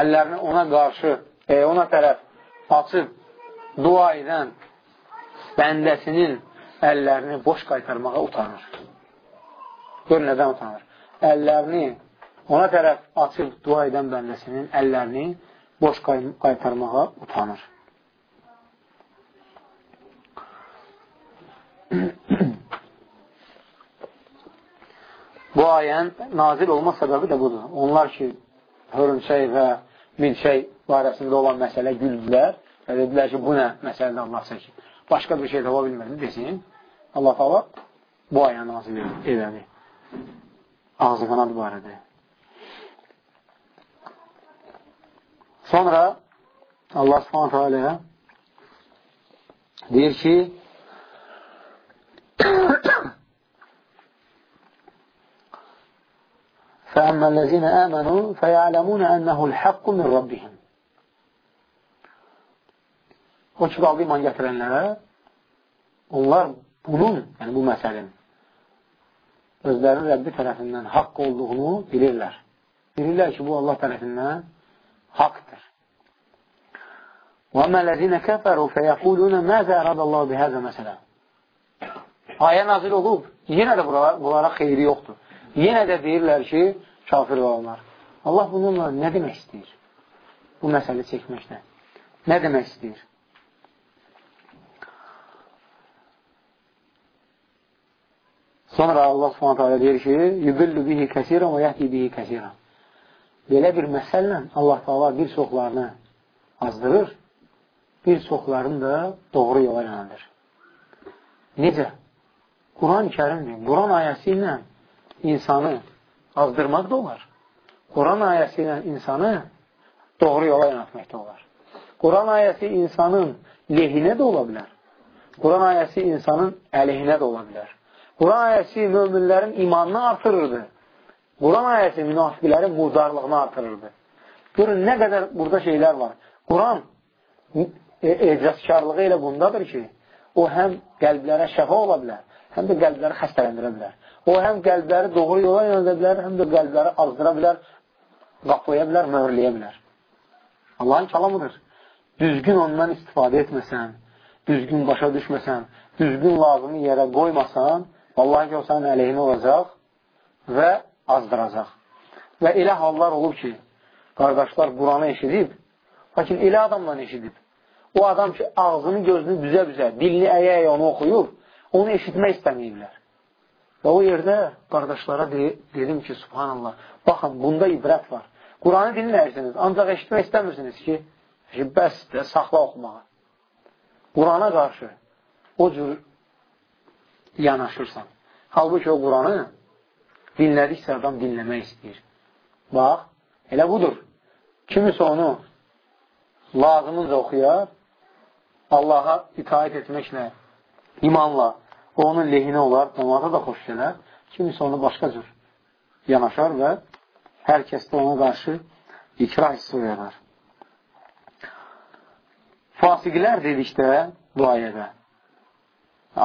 Əllərini ona qarşı, e, ona tərəf açıb dua edən bəndəsinin əllərini boş qaytarmağa utanır. Gör, nədən utanır? Əllərini ona tərəf açıb dua edən bəndəsinin əllərini boş qaytarmağa utanır. Bu ayənin nazil olma səbəbi də budur. Onlar ki, hörümçək və milçək barəsində olan məsələ güldülər və dedilər ki, bu nə məsələdə Allah çəkir. Başqa bir şey tapa bilmədi desin. Allah Allah bu ayəni nazil edədi. Ağzı qanad barədə. Sonra Allah subhanətə alə deyir ki فَأَمَّا الَّذِينَ آمَنُوا فَيَعْلَمُونَ أَنَّهُ الْحَقُّ مِنْ رَبِّهِمْ O ki, qaldı iman gətirənlərə onlar bunun, yəni bu məsələnin özlərinin Rəbbi tərəfindən haqq olduğunu bilirlər. Bilirlər ki, bu Allah tərəfindən haqdır. وَمَا الَّذِينَ كَفَرُوا فَيَقُولُونَ مَاذَا أَرَادَ اللّٰهُ بِهَذَا məsələ Ayə nazil olub, yenə də bunlara, bunlara xeyri yoxdur. Yenə də deyirlər ki, kafir olanlar. Allah bununla nə demək istəyir? Bu məsələ çəkməklə. Nə demək istəyir? Sonra Allah subhanətə deyir ki, يُبِلُّ بِهِ كَسِيرًا وَيَهْدِي بِهِ كَسِيرًا Belə bir məsəllə Allah Taala bir çoxlarını azdırır, bir çoxlarını da doğru yola yönəldir. Necə? Quran-ı Kərimdir. Quran ayəsi ilə insanı azdırmaq da olar. Quran ayəsi ilə insanı doğru yola yönətməkdə olar. Quran ayəsi insanın lehinə də ola bilər. Quran ayəsi insanın əleyhinə də ola bilər. Quran ayəsi möminlərin imanını artırırdı. Quran ayəsi münafiqlərin murdarlığını artırırdı. Görün, nə qədər burada şeylər var. Quran e, ecazkarlığı elə bundadır ki, o həm qəlblərə şəfa ola bilər, həm də qəlbləri xəstələndirə bilər. O həm qəlbləri doğru yola yönədə bilər, həm də qəlbləri azdıra bilər, qapıya bilər, möhürləyə bilər. Allahın kəlamıdır. Düzgün ondan istifadə etməsən, düzgün başa düşməsən, düzgün lazımı yerə qoymasan, vallahi ki, o sənin əleyhinə olacaq və azdıracaq. Və elə hallar olub ki, qardaşlar Quranı eşidib, lakin elə adamla eşidib. O adam ki, ağzını, gözünü büzə-büzə, dilini əyə-əyə onu oxuyub, onu eşitmək istəməyiblər. Və o yerdə qardaşlara de dedim ki, subhanallah, baxın, bunda ibrət var. Quranı dinləyirsiniz, ancaq eşitmək istəmirsiniz ki, bəsdir, saxla oxumağa. Qurana qarşı o cür yanaşırsan. Halbuki o Quranı dinlədiksə adam dinləmək istəyir. Bax, elə budur. Kimisə onu lazımınca oxuyar, Allaha itaət etməklə, imanla onun lehinə olar, cəmaata da xoş gələr. Kimisə onu başqa cür yanaşar və hər kəs də ona qarşı ikrah hissi oyanar. Fasiqlər dedikdə bu ayədə,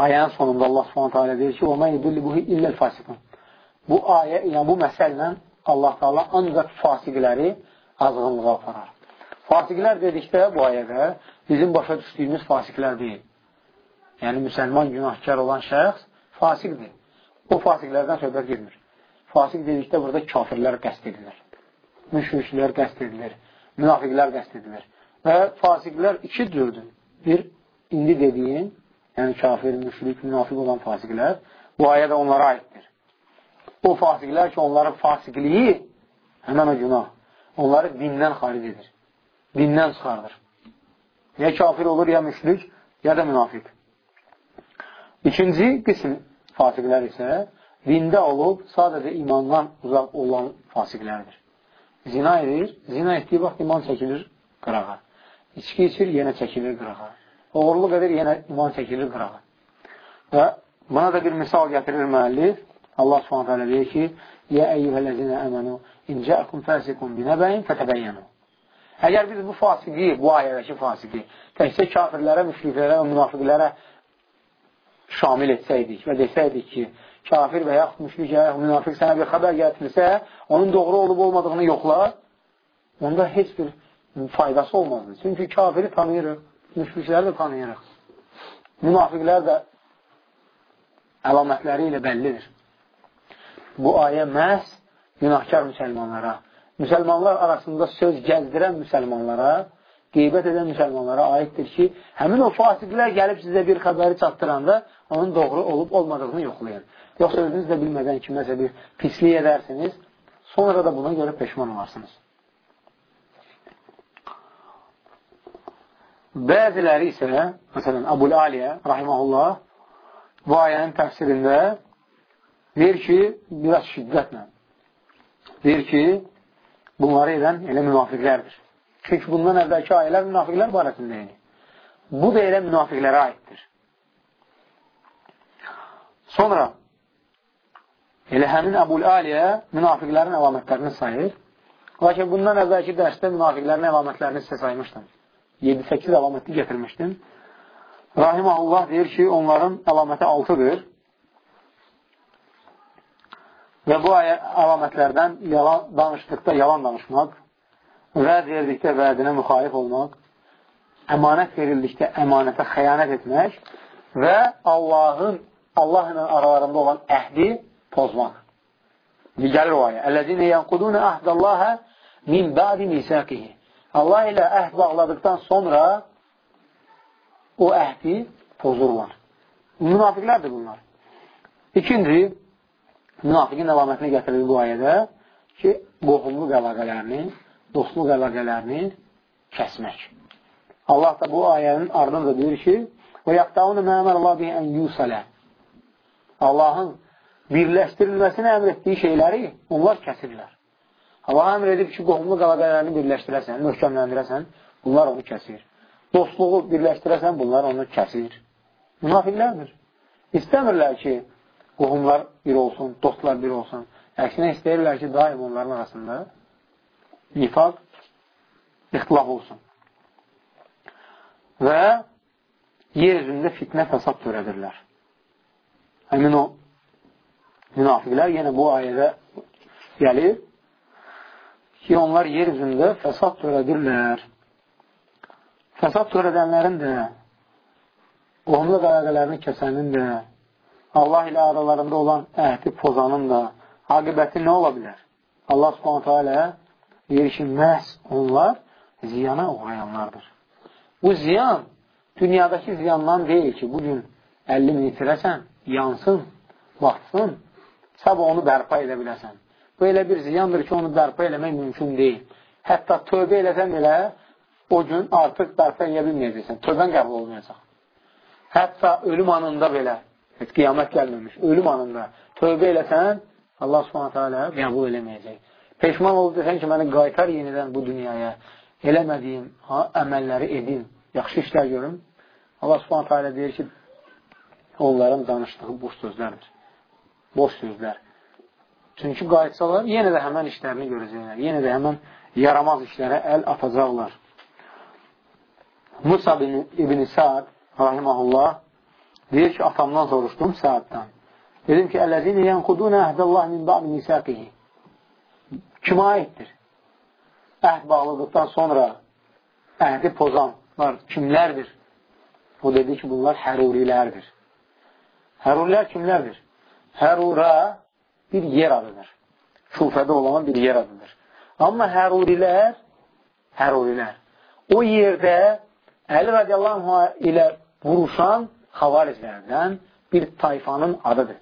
ayənin sonunda Allah subhanətə alə deyir ki, وَمَا يُدُلِّبُهِ إِلَّا الْفَاسِقُونَ Bu ayə, yəni bu məsəllə Allah Taala ancaq fasiqləri azğınlığa aparar. Fasiqlər dedikdə bu ayədə bizim başa düşdüyümüz fasiqlər deyil. Yəni, müsəlman günahkar olan şəxs fasiqdir. O fasiqlərdən söhbət girmir. Fasiq dedikdə burada kafirlər qəst edilir. Müşriklər qəst edilir. Münafiqlər qəst edilir. Və fasiqlər iki cürdür. Bir, indi dediyin, yəni kafir, müşrik, münafiq olan fasiqlər, bu ayə də onlara aiddir. O fasiqlər ki, onların fasiqliyi həmən o günah, onları dindən xaric edir. Dindən çıxardır. Ya kafir olur, ya müşrik, ya da münafiq. İkinci qism fasiqlər isə dində olub, sadəcə imandan uzaq olan fasiqlərdir. Zina edir, zina etdiyi vaxt iman çəkilir qırağa. İçki içir, yenə çəkilir qırağa. Oğurluq edir, yenə iman çəkilir qırağa. Və buna da bir misal gətirir müəllif. Allah subhanət hələ deyir ki, Yə əyyuhələzinə əmənu, incəəkum fəsiqun binəbəyin fətəbəyyənu. Əgər biz bu fasiqi, bu ayədəki fasiqi, təkcə kafirlərə, müşriklərə və münafiqlərə şamil etsəydik və desəydik ki, kafir və yaxud müşrik yaxud münafiq sənə bir xəbər gətirsə, onun doğru olub olmadığını yoxla, onda heç bir faydası olmazdı. Çünki kafiri tanıyırıq, müşrikləri də tanıyırıq. Münafiqlər də əlamətləri ilə bəllidir. Bu ayə məhz günahkar müsəlmanlara, müsəlmanlar arasında söz gəzdirən müsəlmanlara, qeybət edən müsəlmanlara aiddir ki, həmin o fasiqlər gəlib sizə bir xəbəri çatdıranda onun doğru olub olmadığını yoxlayın. Yoxsa özünüz də bilmədən ki, məsələ bir pislik edərsiniz, sonra da buna görə peşman olarsınız. Bəziləri isə, məsələn, Abul Aliyə, rahiməhullah, bu ayənin təfsirində deyir ki, biraz şiddətlə, deyir ki, bunları edən elə münafiqlərdir. Çünki bundan əvvəlki ayələr münafiqlər barəsində idi. Bu da elə münafiqlərə aiddir. Sonra elə həmin Əbul Aliyə münafiqlərin əlamətlərini sayır. Lakin bundan əvvəlki dərsdə münafiqlərin əlamətlərini sizə saymışdım. 7-8 əlamətli gətirmişdim. Rahiməhullah deyir ki, onların əlaməti 6-dır. Və bu əlamətlərdən yalan, danışdıqda yalan danışmaq, vəd verdikdə vədinə müxalif olmaq, əmanət verildikdə əmanətə xəyanət etmək və Allahın Allah ilə aralarında olan əhdi pozmaq. O ayə. Əlləzinə yənqudunə əhdallaha min bədi misaqihi. Allah ilə əhd bağladıqdan sonra o əhdi pozurlar. Münafiqlərdir bunlar. İkinci, münafiqin əlamətini gətirir bu ayədə ki, qohumluq əlaqələrini dostluq əlaqələrini kəsmək. Allah da bu ayənin ardınca deyir ki, və yaqtaunu məmər Allah bi ən yusələ. Allahın birləşdirilməsini əmr etdiyi şeyləri onlar kəsirlər. Allah əmr edib ki, qohumluq əlaqələrini birləşdirəsən, möhkəmləndirəsən, bunlar onu kəsir. Dostluğu birləşdirəsən, bunlar onu kəsir. Münafiqlərdir. İstəmirlər ki, qohumlar bir olsun, dostlar bir olsun. Əksinə istəyirlər ki, daim onların arasında nifaq, ixtilaf olsun. Və yer üzündə fitnə fəsad törədirlər. Həmin o münafiqlər yenə bu ayədə gəlir ki, onlar yer üzündə fəsad törədirlər. Fəsad törədənlərin də, qohumluq əlaqələrini kəsənin də, Allah ilə aralarında olan əhdi pozanın da aqibəti nə ola bilər? Allah subhanətə alə deyir ki, məhz onlar ziyana uğrayanlardır. Bu ziyan dünyadakı ziyandan deyil ki, bugün 50 min itirəsən, yansın, batsın, sabah onu bərpa edə biləsən. Bu elə bir ziyandır ki, onu bərpa eləmək mümkün deyil. Hətta tövbə eləsən belə, o gün artıq bərpa edə bilməyəcəksən. Tövbən qəbul olmayacaq. Hətta ölüm anında belə, heç qiyamət gəlməmiş, ölüm anında tövbə eləsən, Allah subhanətə alə qəbul eləməyəcək. Peşman olub desən ki, məni qaytar yenidən bu dünyaya, eləmədiyim ha, əməlləri edin, yaxşı işlər görüm. Allah subhanətə alə deyir ki, onların danışdığı boş sözlərdir. Boş sözlər. Çünki qayıtsalar, yenə də həmən işlərini görəcəklər. Yenə də həmən yaramaz işlərə əl atacaqlar. Musa ibn Sa'd rahiməhullah deyir ki, atamdan soruşdum Sa'ddan. Dedim ki, Ələzini yənqudunə əhdəllah min ba'd misaqihi. Kimə aiddir? Əhd bağladıqdan sonra əhdi pozanlar kimlərdir? O dedi ki, bunlar hərurilərdir. Hərurilər kimlərdir? Hərura bir yer adıdır. Şufədə olan bir yer adıdır. Amma hərurilər, hərurilər, o yerdə Əli radiyallahu ilə vuruşan xavariclərdən bir tayfanın adıdır.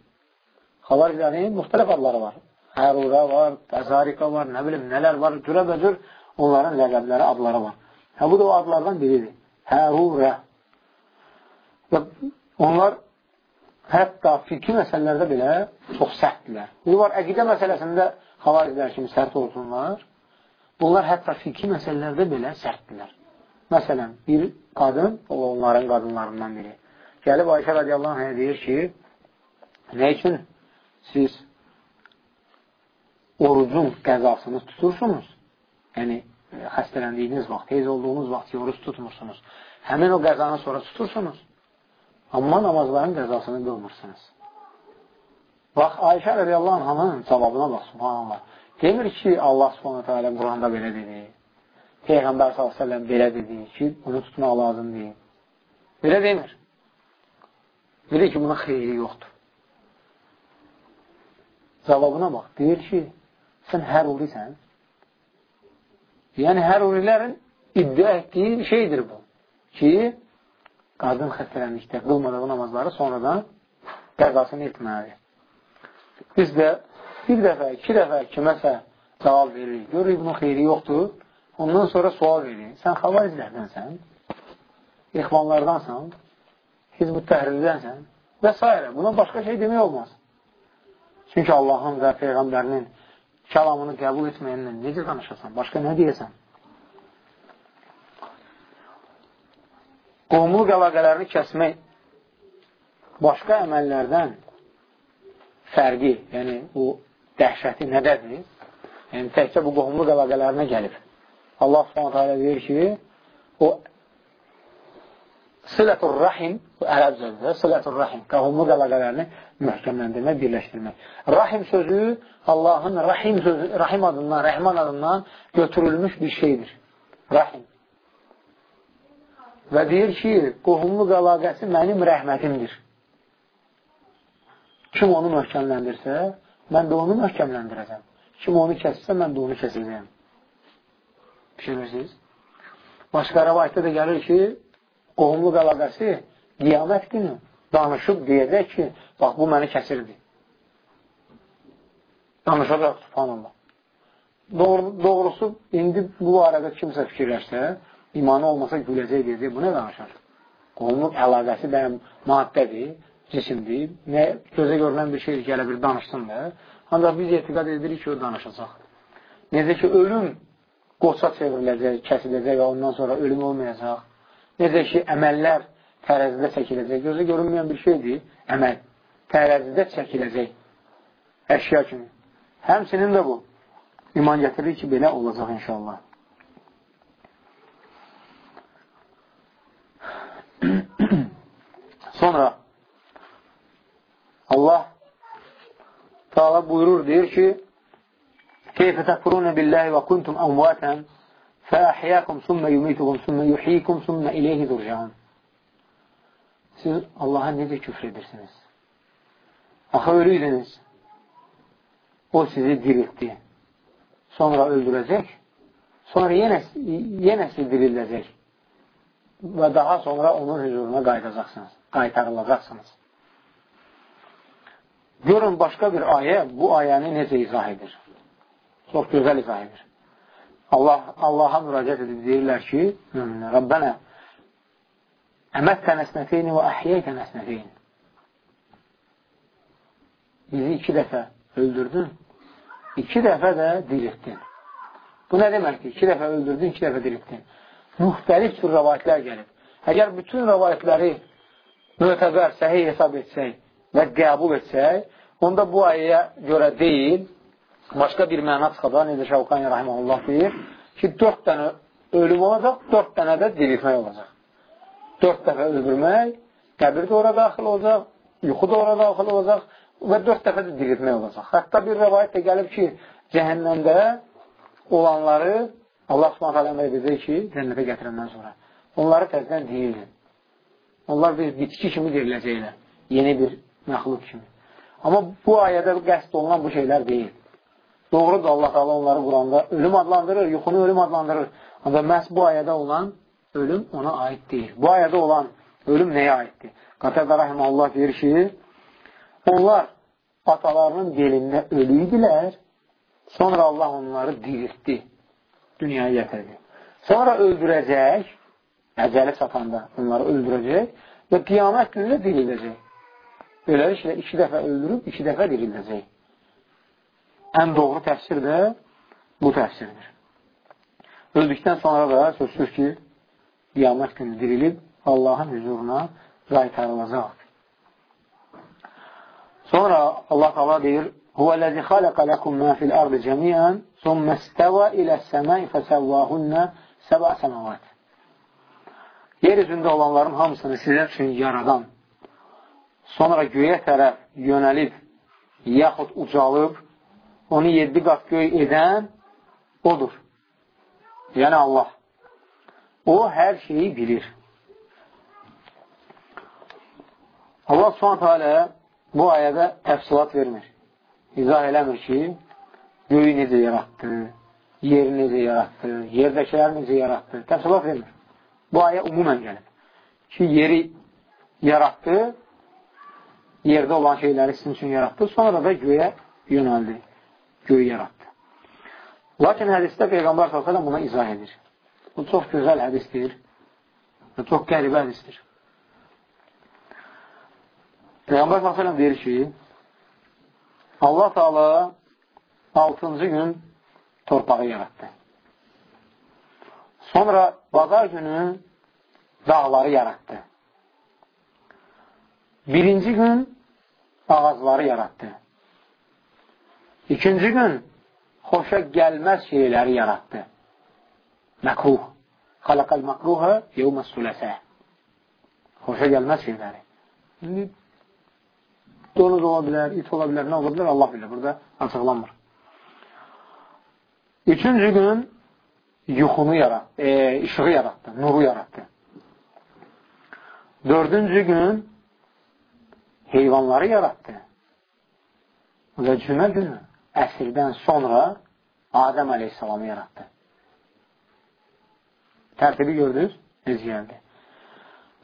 Xavariclərin müxtəlif adları var. Hərura var, Təzarika var, nə bilim, nələr var, cürəbəcür onların ləqəbləri, adları var. Hə, bu da o adlardan biridir. Hərurə. Və onlar Hətta fikri məsələlərdə belə çox sərtdirlər. Bu var, əqidə məsələsində xavariclər kimi sərt olsunlar. Bunlar hətta fikri məsələlərdə belə sərtdirlər. Məsələn, bir qadın, onların qadınlarından biri, gəlib Ayşə radiyallahu anh deyir ki, nə üçün siz orucun qəzasını tutursunuz? Yəni, xəstələndiyiniz vaxt, tez olduğunuz vaxt oruc tutmursunuz. Həmin o qəzanı sonra tutursunuz. Amma namazların qəzasını qılmırsınız. Bax, Ayşə rədiyallahu anhanın cavabına bax, subhanallah. Demir ki, Allah subhanətə alə Quranda belə dedi. Peyğəmbər s.ə.v belə dedi ki, bunu tutmaq lazım deyil. Belə demir. Bilir ki, buna xeyri yoxdur. Cavabına bax, deyir ki, sən hər ulisən. Yəni, hər ulilərin iddia etdiyi şeydir bu. Ki, qadın xəstələndikdə qılmadığı namazları sonradan qəzasını etməlidir. Biz də bir dəfə, iki dəfə kiməsə cavab veririk. Görürük, bunun xeyri yoxdur. Ondan sonra sual veririk. Sən xavarizlərdənsən, ixvanlardansan, hizb-ı təhrirdənsən və s. Buna başqa şey demək olmaz. Çünki Allahın və Peyğəmbərinin kəlamını qəbul etməyənlə necə danışasan? Başqa nə deyəsən? Qovumluq əlaqələrini kəsmək başqa əməllərdən fərqi, yəni bu dəhşəti nədədir? Yəni, təkcə bu qohumluq əlaqələrinə gəlib. Allah subhanətə alə deyir ki, o silətur rahim, bu ərəbcədir, silətur rahim, qohumluq əlaqələrini möhkəmləndirmək, birləşdirmək. Rahim sözü Allahın rahim, sözü, rahim adından, rəhman adından götürülmüş bir şeydir. Rahim. Və deyir ki, qohumluq əlaqəsi mənim rəhmətimdir. Kim onu möhkəmləndirsə, mən də onu möhkəmləndirəcəm. Kim onu kəssə, mən də onu kəsəcəyəm. Düşünürsünüz? Başqa rəvayətdə də gəlir ki, qohumluq əlaqəsi qiyamət günü danışıb deyəcək ki, bax, bu məni kəsirdi. Danışacaq, subhanallah. Doğru, doğrusu, indi bu arada kimsə fikirləşsə, imanı olmasa güləcək deyəcək, bu nə danışar? Qolunluq əlaqəsi bəyəm maddədir, cisimdir, nə gözə görülən bir şeydir ki, elə bir danışsın da. Ancaq biz etiqat edirik ki, o danışacaq. necə ki, ölüm qoça çevriləcək, kəsiləcək və ondan sonra ölüm olmayacaq. Necə ki, əməllər tərəzidə çəkiləcək. Gözə görünməyən bir şeydir, əməl. Tərəzidə çəkiləcək əşya kimi. Həmsinin də bu. İman gətirir ki, belə olacaq inşallah. *clears throat* Sonra Allah Teala buyurur, deyir ki Keyfə təkfurunə billahi və kuntum əmvətən fəəhiyyəkum sümmə yumitukum sümmə yuhyikum sümmə iləyhi durcan Siz Allaha necə küfr edirsiniz? Axı ölüydünüz. O sizi diriltdi. Sonra öldürəcək. Sonra yenə, yenə siz dirildəcək. Və daha sonra onun hüzuruna qayıdacaqsınız. Qaytarılacaqsınız. Görün başqa bir ayə bu ayəni necə izah edir. Çox gözəl izah edir. Allah Allaha müraciət edib deyirlər ki, Rabbənə əməttən əsnəteyni və əhiyyəytən əsnəteyni. Bizi iki dəfə öldürdün, iki dəfə də diriltdin. Bu nə deməkdir? İki dəfə öldürdün, iki dəfə diriltdin. Müxtəlif tür rəvayətlər gəlib. Əgər bütün rəvayətləri mötəbər, səhih hesab etsək, və qəbul etsək, onda bu ayəyə görə deyil, başqa bir məna çıxada, necə Şavqani Rahimullah deyir ki, dörd dənə ölüm olacaq, dörd dənə də dirilmək olacaq. Dörd dəfə öldürmək, qəbir də ora daxil olacaq, yuxu da ora daxil olacaq və dörd dəfə də dirilmək olacaq. Hətta bir rəvayət də gəlib ki, cəhənnəmdə olanları Allah subhanət hələ edəcək ki, cənnətə gətirəndən sonra. Onları təzdən deyilir. Onlar bir bitki kimi diriləcəklər. Yeni bir məxluq kimi. Amma bu ayədə qəsd olunan bu şeylər deyil. Doğrudur, Allah Taala onları Quranda ölüm adlandırır, yuxunu ölüm adlandırır. Ancaq məhz bu ayədə olan ölüm ona aid deyil. Bu ayədə olan ölüm nəyə aiddir? Qatədə Rahiməllah deyir ki, onlar atalarının belində ölü idilər, sonra Allah onları diriltdi, dünyaya gətirdi. Sonra öldürəcək, əcəli çatanda onları öldürəcək və qiyamət günü dirildəcək. Beləliklə, iki dəfə öldürüb, iki dəfə dirildəcək. Ən doğru təfsir də bu təfsirdir. Öldükdən sonra da sözsüz ki, qiyamət günü dirilib Allahın hüzuruna qaytarılacaq. Sonra Allah qala deyir, Huvəl-ləzi xaləqə ləkum mə fil-ardı cəmiyyən, summa istəvə ilə-səməi fəsəvvahunna səbə səməvat. Yer üzündə olanların hamısını sizə üçün yaradan, sonra göyə tərəf yönəlib, yaxud ucalıb, onu yedi qat göy edən odur. Yəni Allah. O, hər şeyi bilir. Allah subhanətə alə bu ayədə təfsilat vermir. İzah eləmir ki, göyü necə yaratdı, yeri necə yaratdı, yerdəkiləri necə yaratdı. Təfsilat vermir. Bu ayə umumən gəlib. Ki, yeri yaratdı, yerdə olan şeyləri sizin üçün yaratdı, sonra da göyə yönəldi, göyü yaratdı. Lakin hədisdə Peyğəmbər s.ə.v buna izah edir. Bu çox gözəl hədisdir və çox qəribə hədisdir. Peyğəmbər s.ə.v deyir ki, Allah Teala 6-cı gün torpağı yaratdı. Sonra bazar günü dağları yaratdı. Birinci gün ağacları yaratdı. İkinci gün xoşa gəlməz şeyləri yaratdı. Məkruh. Xalaqal məkruhə yevmə süləsə. Xoşa gəlməz şeyləri. İndi donuz ola bilər, it ola bilər, nə ola bilər, Allah bilir. Burada açıqlanmır. Üçüncü gün yuxunu yaratdı, e, işığı yaratdı, nuru yaratdı. Dördüncü gün heyvanları yaratdı. Və cümə günü əsrdən sonra Adəm əleyhissalamı yaratdı. Tərtibi gördünüz? Necə gəldi?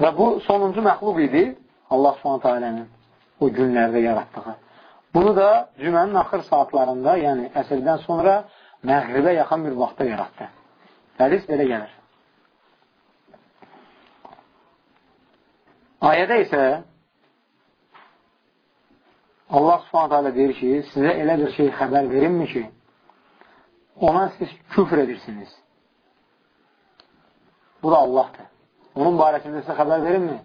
Və bu sonuncu məxluq idi Allah subhanətə alənin o günlərdə yaratdığı. Bunu da cümənin axır saatlarında, yəni əsrdən sonra məğribə yaxın bir vaxtda yaratdı. Hədis belə gəlir. Ayədə isə Allah hələ deyir ki, sizə elə bir şey xəbər verinmi ki, ona siz küfr edirsiniz. Bu da Allahdır. Onun barəsində sizə xəbər verirmi?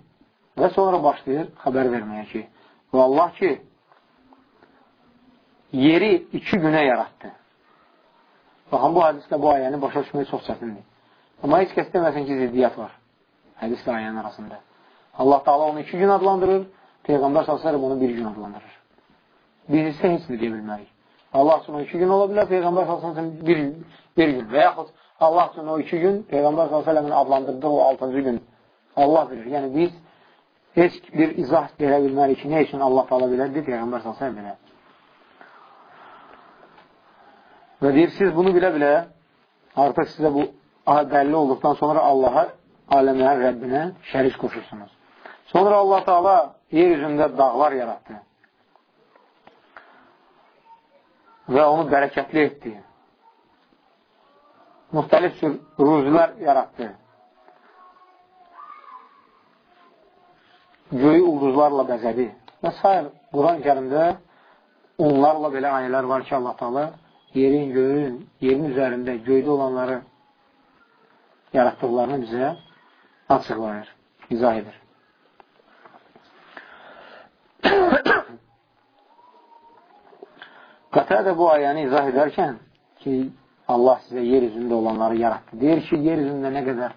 Və sonra başlayır xəbər verməyə ki, və Allah ki, yeri iki günə yaratdı. Baxın, bu hədislə bu ayəni başa düşmək çox çətindir. Amma heç kəs deməsin ki, ziddiyyət var hədislə ayənin arasında. Allah Taala onu iki gün adlandırır, Peyğəmbər s.ə.v onu bir gün adlandırır. İsə heç nə deyə bilmərik. Allah üçün o iki gün ola bilər, Peyğəmbər s.ə.v bir, bir gün və yaxud Allah üçün o iki gün Peyğəmbər s.ə.v-in adlandırdığı o altıncı gün Allah bilir. Yəni biz heç bir izah verə bilmərik ki, nə üçün Allah Taala bilərdir, Peyğəmbər s.ə.v bilər. Və deyir, siz bunu bilə-bilə artıq sizə bu bəlli olduqdan sonra Allaha, aləmlərin Rəbbinə şərik qoşursunuz. Sonra Allah Taala yer üzündə dağlar yaratdı və onu bərəkətli etdi. Müxtəlif ruzilər yaratdı. Göyü ulduzlarla bəzədi. Və s. Quran-ı kərimdə onlarla belə ayələr var ki, Allah Taala yerin, göyün, yerin üzərində göydə olanları yaratdıqlarını bizə açıqlayır, izah edir. Qətə də bu ayəni izah edərkən ki, Allah sizə yer üzündə olanları yaratdı. Deyir ki, yer üzündə nə qədər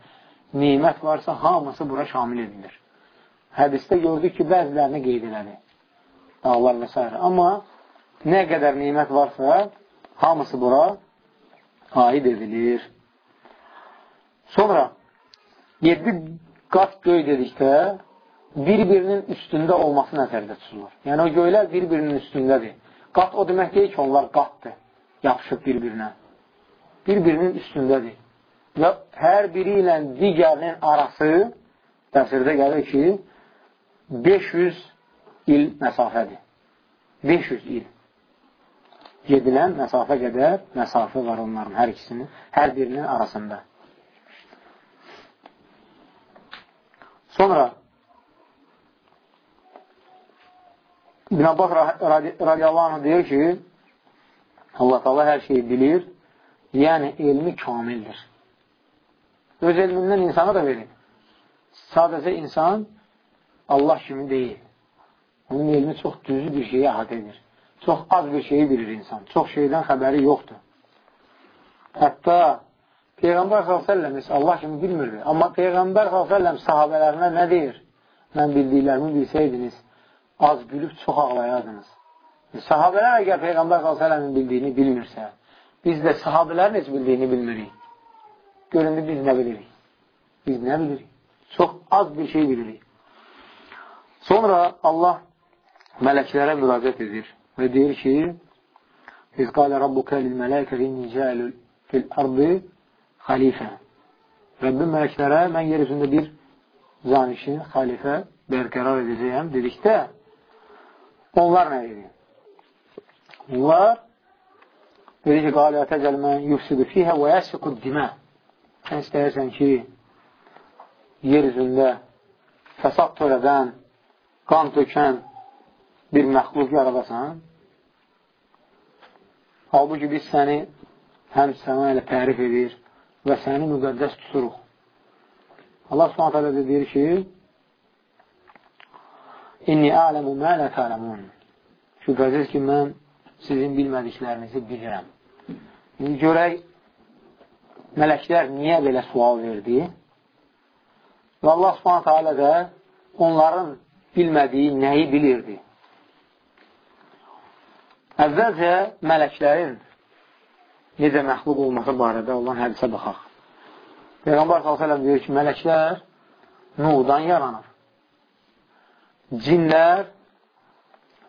nimət varsa, hamısı bura şamil edilir hədisdə gördük ki, bəzilərini qeyd elədi. Dağlar və s. Amma nə qədər nimət varsa, hamısı bura aid edilir. Sonra, yedi qat göy dedikdə, bir-birinin üstündə olması nəzərdə tutulur. Yəni, o göylər bir-birinin üstündədir. Qat o demək deyil ki, onlar qatdır, yapışıb bir-birinə. Bir-birinin üstündədir. Və hər biri ilə digərinin arası təsirdə gəlir ki, 500 il məsafədir. 500 il. Gedilən məsafə qədər məsafə var onların hər ikisinin, hər birinin arasında. Sonra İbn Abbas radiyallahu anh deyir ki, Allah Allah hər şeyi bilir, yəni elmi kamildir. Öz elmindən insana da verir. Sadəcə insan Allah kimi deyil. Onun elmi çox düzü bir şeyi əhatə edir. Çox az bir şeyi bilir insan. Çox şeydən xəbəri yoxdur. Hətta Peyğəmbər s.ə.v Allah kimi bilmirdi. Amma Peyğəmbər s.ə.v sahabələrinə nə deyir? Mən bildiklərimi bilsəydiniz, az gülüb çox ağlayardınız. Sahabələr əgər Peyğəmbər s.ə.v-in bildiyini bilmirsə, biz də sahabələrin heç bildiyini bilmirik. Göründü biz nə bilirik? Biz nə bilirik? Çox az bir şey bilirik. Sonra Allah mələklərə müraciət edir və deyir ki, İz qalə rabbuka lil mələkəti inni cəlül fil ardı xalifə. Rəbbim mələklərə mən yer üzündə bir zanişin, xalifə bərqərar edəcəyəm dedikdə onlar nə edir? Onlar dedi ki, qalə təcəl mən yufsidu fiyhə və yəsiqud dimə. Sən istəyirsən ki, yer üzündə fəsad törədən, qan tökən bir məxluq yaradasan, halbuki biz səni həm sənə ilə tərif edir və səni müqəddəs tuturuq. Allah də deyir ki, İnni aləmu mə lə tələmun. Şübhəsiz ki, mən sizin bilmədiklərinizi bilirəm. İndi görək, mələklər niyə belə sual verdi? Və Allah subhanət hələ də onların bilmədiyi nəyi bilirdi? Əvvəlcə mələklərin necə məxluq olması barədə olan hədisə baxaq. Peyğəmbər s.ə.v deyir ki, mələklər nurdan yaranır. Cinlər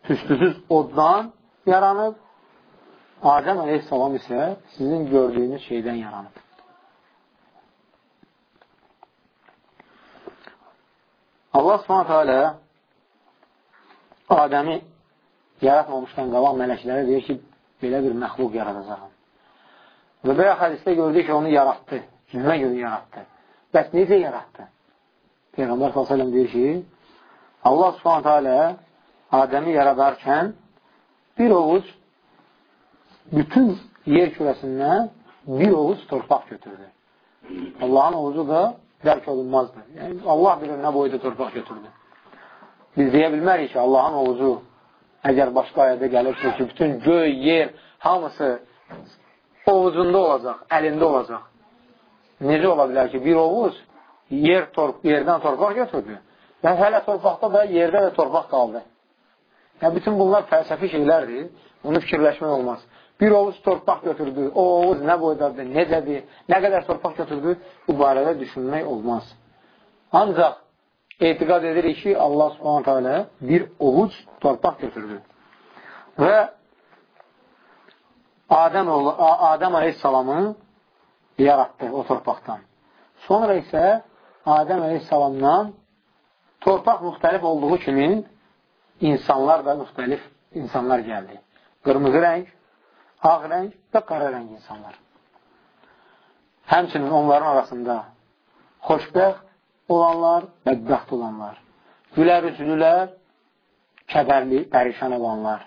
tüstüsüz oddan yaranıb, Adəm əleyhissalam isə sizin gördüyünüz şeydən yaranıb. Allah subhanətə alə Adəmi yaratmamışdan qalan mələklərə deyir ki, belə bir məxluq yaradacaqam. Və belə hədisdə gördük ki, onu yaratdı. Cümlə günü yaratdı. Bəs necə yaratdı? Peyğəmbər s.ə.v deyir ki, Allah subhanətə alə Adəmi yaradarkən bir ovuc bütün yer kürəsindən bir oğuz torpaq götürdü. Allahın oğuzu da dərk olunmazdı. Yəni, Allah bilir nə boyda torpaq götürdü. Biz deyə bilmərik ki, Allahın oğuzu əgər başqa ayədə gəlirsə ki, bütün göy, yer, hamısı ovucunda olacaq, əlində olacaq. Necə ola bilər ki, bir ovuz yer, tor yerdən torpaq götürdü. Yəni, hələ torpaqda da, yerdə də torpaq qaldı. Yəni, bütün bunlar fəlsəfi şeylərdir. Bunu fikirləşmək olmaz. Bir ovuz torpaq götürdü, o ovuz nə boydadır, necədir, nə qədər torpaq götürdü, bu barədə düşünmək olmaz. Ancaq etiqad edirik ki, Allah subhanətə alə bir ovuc torpaq götürdü. Və Adəm, oğlu, Adəm aleyhissalamı yaratdı o torpaqdan. Sonra isə Adəm aleyhissalamdan torpaq müxtəlif olduğu kimi insanlar da müxtəlif insanlar gəldi. Qırmızı rəng, ağ rəng və qara rəng insanlar. Həmçinin onların arasında xoşbəxt olanlar, bədbəxt olanlar, gülər üzlülər, kədərli, pərişan olanlar,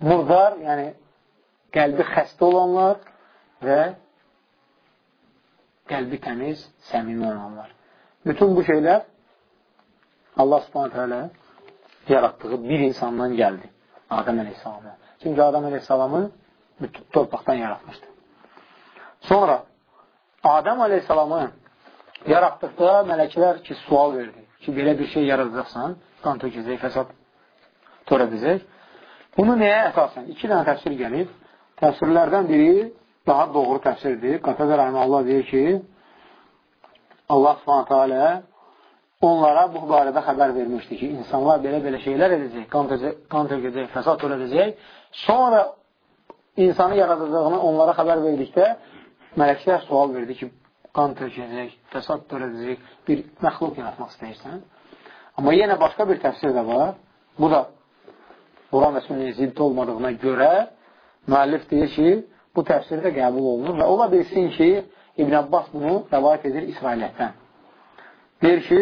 murdar, yəni qəlbi xəstə olanlar və qəlbi təmiz, səmimi olanlar. Bütün bu şeylər Allah subhanətə alə yaratdığı bir insandan gəldi. Adəm əleyhissalamı. Çünki Adəm əleyhissalamı bütün torpaqdan yaratmışdı. Sonra Adəm əleyhissalamı yaratdıqda mələklər ki, sual verdi ki, belə bir şey yaradacaqsan, qan tökəcək, fəsad törədəcək. Bunu nəyə əsasən? İki dənə təfsir gəlib. Təfsirlərdən biri daha doğru təfsirdir. Qatədə rəhmə Allah deyir ki, Allah subhanətə alə onlara bu barədə xəbər vermişdi ki, insanlar belə-belə şeylər edəcək, qan tökəcək, fəsad törədəcək. Sonra insanı yaradacağını onlara xəbər verdikdə mələklər sual verdi ki, qan tökəcək, fəsad törədəcək bir məxluq yaratmaq istəyirsən. Amma yenə başqa bir təfsir də var. Bu da Quran və sünnəyə zidd olmadığına görə müəllif deyir ki, bu təfsir də qəbul olunur və ola bilsin ki, İbn Abbas bunu rəvayət edir İsrailiyyətdən. Deyir ki,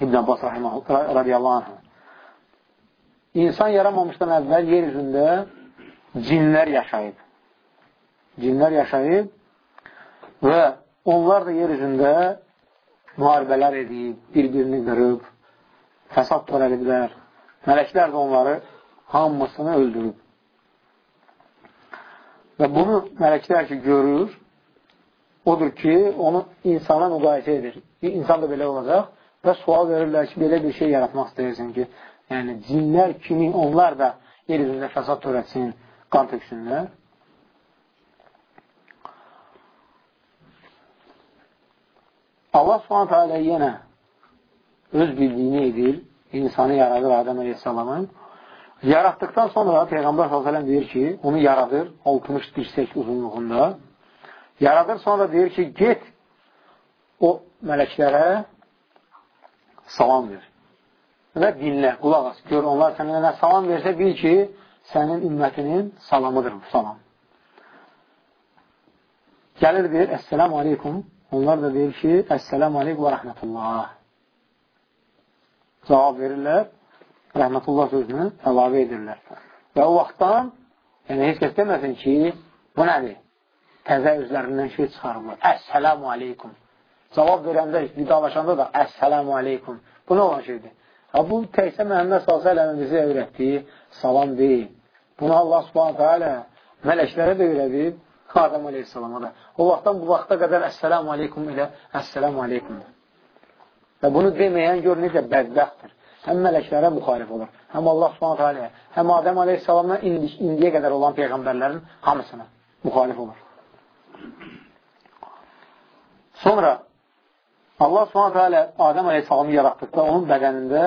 İbn Abbas radiyallahu anh. İnsan yaranmamışdan əvvəl yer üzündə cinlər yaşayıb. Cinlər yaşayıb və onlar da yer üzündə müharibələr edib, bir-birini qırıb, fəsad törədiblər. Mələklər də onları hamısını öldürüb. Və bunu mələklər ki, görür, odur ki, onu insana müqayisə edir. İnsan da belə olacaq və sual verirlər ki, belə bir şey yaratmaq istəyirsən ki, yəni cinlər kimi onlar da yer üzündə fəsad törətsin, qan töksünlər. Allah subhanətə alə yenə öz bildiyini edir, insanı yaradır Adəm Aleyhisselamın. Yaratdıktan sonra Peyğəmbər s.ə.v deyir ki, onu yaradır 60 dirsək uzunluğunda. Yaradır sonra deyir ki, get o mələklərə salam ver. Və dinlə, qulaq as, gör onlar sənə nə salam versə, bil ki, sənin ümmətinin salamıdır bu salam. Gəlir deyir, Əssəlamu aleykum. Onlar da deyir ki, Əssəlamu aleykum və rəhmətullah. Cavab verirlər, rəhmətullah sözünü əlavə edirlər. Və o vaxtdan, yəni heç kəs deməsin ki, bu nədir? Təzə özlərindən şey çıxarmır. Əssəlamu aleykum. Cavab verəndə, vidalaşanda da Əssəlamu aleykum. Bu nə olan şeydir? Ha, bu təkcə Məhəmməd s.ə.v bizə öyrətdiyi salam deyil. Bunu Allah subhanətə alə mələklərə də öyrədib, Adəm aleyhissalama da. O vaxtdan bu vaxta qədər Əssəlamu aleykum ilə Əssəlamu aleykumdur. Və bunu deməyən gör necə bədbəxtdir. Həm mələklərə müxalif olur, həm Allah subhanətə aləyə, həm Adəm aleyhissalamdan indi, indiyə qədər olan peyğəmbərlərin hamısına müxalif olur. Sonra Allah subhanətə alə Adəm əleyhissalamı yaratdıqda onun bədənində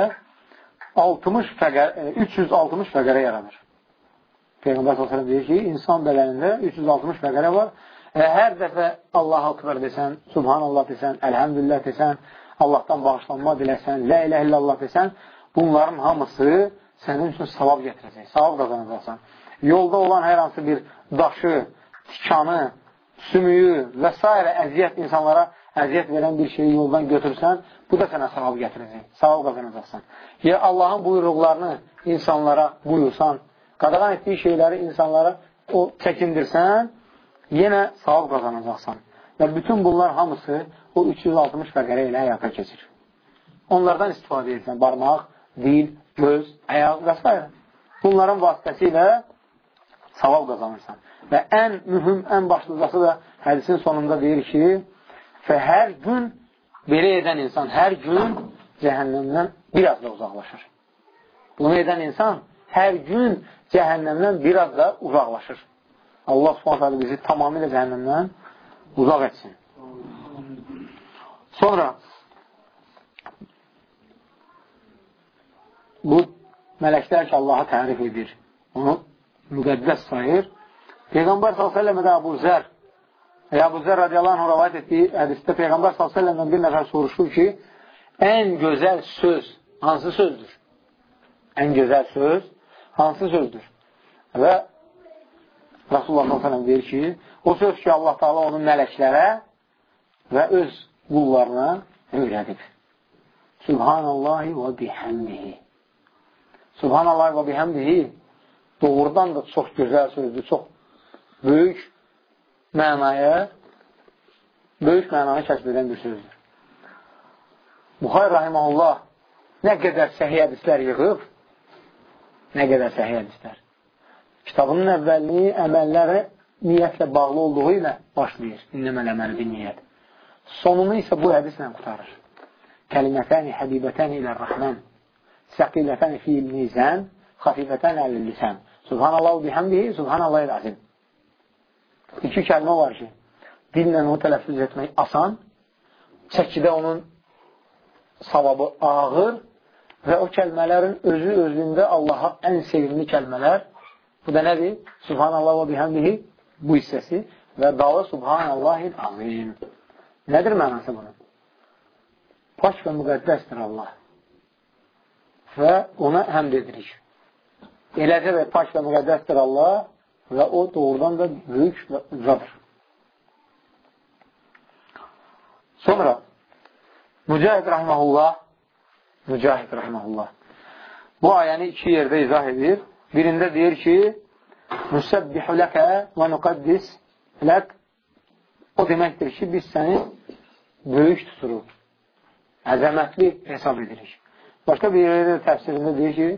60 fəqər, 360 e, fəqərə yaradır. Peyğəmbər s.ə.v deyir ki, insan bədənində 360 fəqərə var. E, hər dəfə Allah akbar desən, subhanallah desən, əlhəmdülillah desən, Allahdan bağışlanma diləsən, lə ilə illallah desən, bunların hamısı sənin üçün savab gətirəcək, savab qazanacaqsan. Yolda olan hər hansı bir daşı, tikanı, sümüyü və s. əziyyət insanlara əziyyət verən bir şeyi yoldan götürsən, bu da sənə savab gətirəcək, savab qazanacaqsan. Ya Allahın buyruqlarını insanlara buyursan, qadağan etdiyi şeyləri insanlara o çəkindirsən, yenə savab qazanacaqsan. Və bütün bunlar hamısı o 360 fəqərə ilə həyata keçir. Onlardan istifadə edirsən, barmaq, dil, göz, əyaq və s. Bunların vasitəsilə savab qazanırsan. Və ən mühüm, ən başlıcası da hədisin sonunda deyir ki, və hər gün belə edən insan hər gün cəhənnəmdən biraz da uzaqlaşır. Bunu edən insan hər gün cəhənnəmdən biraz da uzaqlaşır. Allah subhanətə bizi tamamilə cəhənnəmdən uzaq etsin. Sonra bu mələklər ki, Allaha tərif edir, onu müqəddəs sayır. Peyğəmbər s.ə.və də Əbu Zər Əbu Zər radiyallahu rəvayət etdiyi hədisdə Peyğəmbər s.ə.vədən bir nəfər soruşur ki, ən gözəl söz hansı sözdür? Ən gözəl söz hansı sözdür? Və Rasulullah s.ə.v deyir ki, o söz ki, Allah Taala onun mələklərə və öz qullarına öyrədib. Subhanallahi və bihəmdihi. Subhanallahi və bihəmdihi doğrudan da çox gözəl sözdür, çox böyük mənaya, böyük mənanı kəsb edən bir sözdür. Buxay Rahiməhullah nə qədər səhiy hədislər yığıb, nə qədər səhiy hədislər. Kitabının əvvəlliyi əməlləri niyyətlə bağlı olduğu ilə başlayır. İnnəməl əməl bir niyyət. Sonunu isə bu hədislə qutarır. Kəlimətəni, hədibətəni ilə rəhmən, səqilətəni fil mizən, xafifətəni əl lisən. Subhanallahu bihəmdihi, subhanallahu azim. İki kəlmə var ki, dillə onu tələffüz etmək asan, çəkidə onun savabı ağır və o kəlmələrin özü özlüyündə Allaha ən sevimli kəlmələr. Bu da nədir? Subhanallah və bihəmdihi bu hissəsi və dalı Subhanallahil azim. Nədir mənası bunun? Paç və müqəddəsdir Allah. Və ona həmd edirik. Eləcə də paç və müqəddəsdir Allah və o doğrudan da böyük və ucadır. Sonra Mücahid Rahmanullah Mücahid Rahmanullah bu ayəni iki yerdə izah edir. Birində deyir ki Müsəbbihu ləkə və nüqəddis lək o deməkdir ki, biz səni böyük tuturuq, əzəmətli hesab edirik. Başqa bir yerdə təfsirində deyir ki,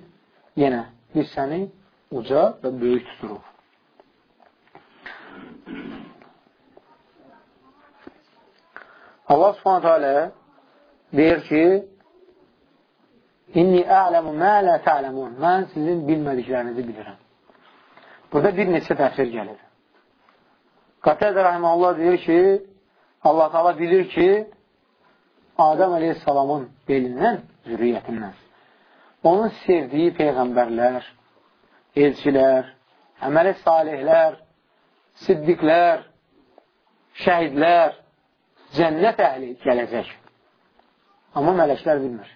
yenə biz səni uca və böyük tuturuq. Allah subhanətə alə deyir ki, İnni ələmu mə lə tə'ləmun. Mən sizin bilmədiklərinizi bilirəm. Burada bir neçə təfsir gəlir. Qatədə Rahiməllah deyir ki, Allah Taala bilir ki, Adəm əleyhissalamın belindən, zürriyyətindən onun sevdiyi peyğəmbərlər, elçilər, əməli salihlər, siddiqlər, şəhidlər, cənnət əhli gələcək. Amma mələklər bilmir.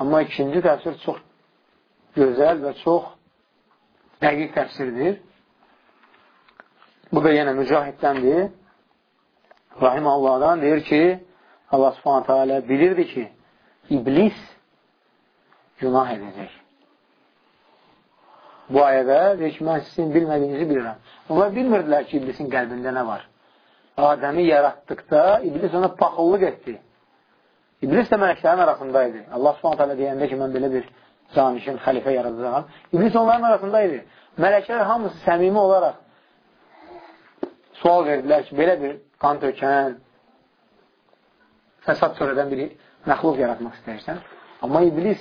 Amma ikinci təfsir çox gözəl və çox dəqiq təfsirdir. Bu da yenə mücahiddəndir. Rahim Allahdan deyir ki, Allah subhanətə alə bilirdi ki, iblis günah edəcək. Bu ayədə deyir ki, mən sizin bilmədiyinizi bilirəm. Onlar bilmirdilər ki, iblisin qəlbində nə var. Adəmi yaratdıqda iblis ona paxıllıq etdi. İblis də mələklərin arasındaydı. Allah subhanət hələ deyəndə ki, mən belə bir canişin, xəlifə yaradacağım. İblis onların arasındaydı. Mələklər hamısı səmimi olaraq sual verdilər ki, belə bir qan tökən, fəsad törədən bir məxluq yaratmaq istəyirsən. Amma iblis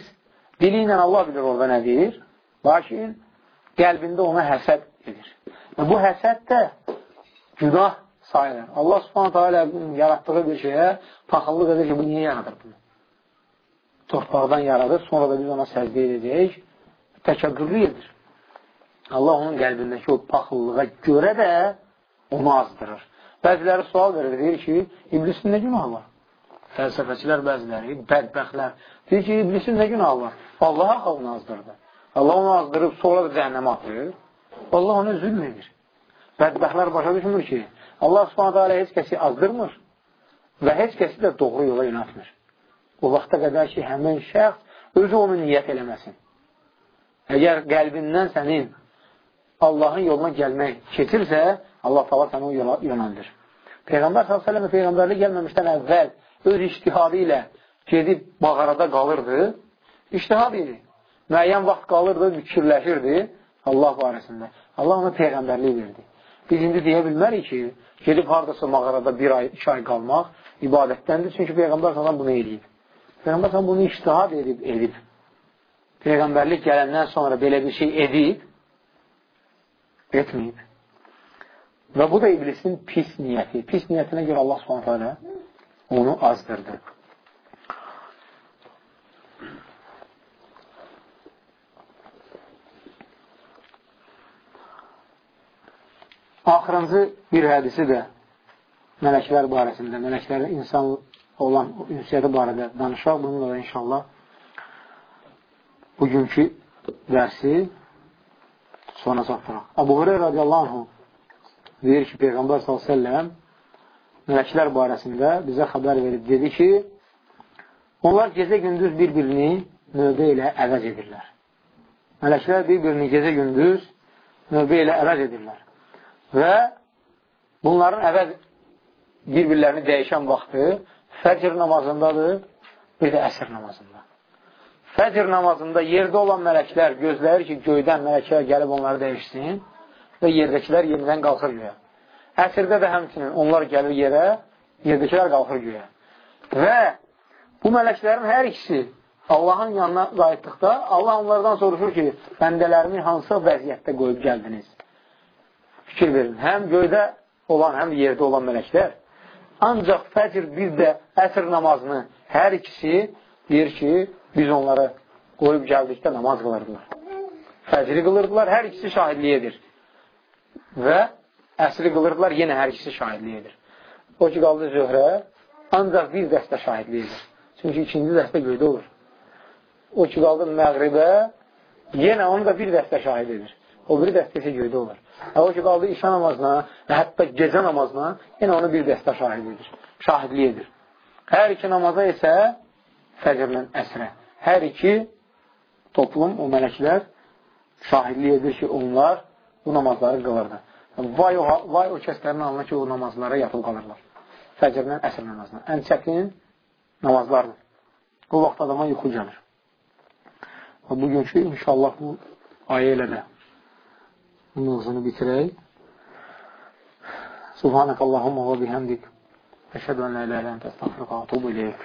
dili ilə Allah bilir orada nə deyir, lakin qəlbində ona həsəd edir. Və bu həsəd də günah sayılır. Allah subhanətə alə yaratdığı bir şeyə paxıllıq edir ki, bu niyə yaradır bunu? Torpaqdan yaradır, sonra da biz ona səcdə edəcəyik. Təkəbbürlü edir. Allah onun qəlbindəki o paxıllığa görə də onu azdırır. Bəziləri sual verir, deyir ki, iblisin nə günahı var? Fəlsəfəçilər bəziləri, bədbəxtlər. Deyir ki, iblisin nə günahı var? Allah axı onu azdırdı. Allah onu azdırıb, sonra da cəhənnəmə atır. Allah onu zülm edir. Bədbəxtlər başa düşmür ki, Allah subhanətə alə heç kəsi azdırmır və heç kəsi də doğru yola yönətmir. O vaxta qədər ki, həmin şəxs özü onu niyyət eləməsin. Əgər qəlbindən sənin Allahın yoluna gəlmək keçirsə, Allah tala səni o yola yönəldir. Peyğəmbər s.ə.v Peyğəmbərlik gəlməmişdən əvvəl öz iştihadı ilə gedib mağarada qalırdı. İştihad idi. Müəyyən vaxt qalırdı, fikirləşirdi Allah barəsində. Allah ona Peyğəmbərlik verdi. Biz indi deyə bilmərik ki, gedib haradasa mağarada bir ay, iki ay qalmaq ibadətdəndir. Çünki Peyğəmbər s.ə.v bunu eləyib. Peyğəmbər s.ə.v bunu iştihad edib, edib. Peyğəmbərlik gələndən sonra belə bir şey edib, etməyib. Və bu da iblisin pis niyyəti. Pis niyyətinə görə Allah subhanətə onu azdırdı. Axırıncı bir hədisi də mələklər barəsində, mələklərin insan olan ünsiyyəti barədə danışaq. Bununla da inşallah bugünkü dərsi sona çatdıraq. Abu Hureyra radiyallahu anhu deyir ki, Peyğəmbər s.ə.v mələklər barəsində bizə xəbər verib, dedi ki, onlar gecə-gündüz bir-birini növbə ilə əvəz edirlər. Mələklər bir-birini gecə-gündüz növbə ilə əvəz edirlər. Və bunların əvəz bir-birlərini dəyişən vaxtı fəcr namazındadır, bir də əsr namazında. Fəcr namazında yerdə olan mələklər gözləyir ki, göydən mələklər gəlib onları dəyişsin və yerdəkilər yenidən qalxır göyə. Əsrdə də həmçinin onlar gəlir yerə, yerdəkilər qalxır göyə. Və bu mələklərin hər ikisi Allahın yanına qayıtdıqda Allah onlardan soruşur ki, bəndələrimi hansı vəziyyətdə qoyub gəldiniz? Fikir verin. Həm göydə olan, həm yerdə olan mələklər ancaq fəcr bir də əsr namazını hər ikisi deyir ki, biz onları qoyub gəldikdə namaz qılırdılar. Fəcri qılırdılar, hər ikisi şahidliyə edir. Və əsri qılırdılar, yenə hər ikisi şahidliyə edir. O ki, qaldı zöhrə, ancaq bir dəstə şahidliyə edir. Çünki ikinci dəstə göydə olur. O ki, qaldı məğribə, yenə onu da bir dəstə şahid edir. O biri dəstə isə göydə olur. O ki, qaldı işə namazına və hətta gecə namazına, yenə onu bir dəstə şahid edir. Şahidliyə edir. Hər iki namaza isə fəcrlə əsrə hər iki toplum, o mələklər şahidlik edir ki, onlar bu namazları qılırdı. Vay o, vay o kəslərin alına ki, o namazlara yatıb qalırlar. Fəcrlə əsr namazına. Ən çətin namazlardır. Bu vaxt adama yuxu gəlir. Və bugünkü inşallah bu ayə ilə də mövzunu bitirək. Subhanək Allahumma və bihəmdik. Əşhədu ən lə ilə ələn təstəxfiqə atubu iləyək.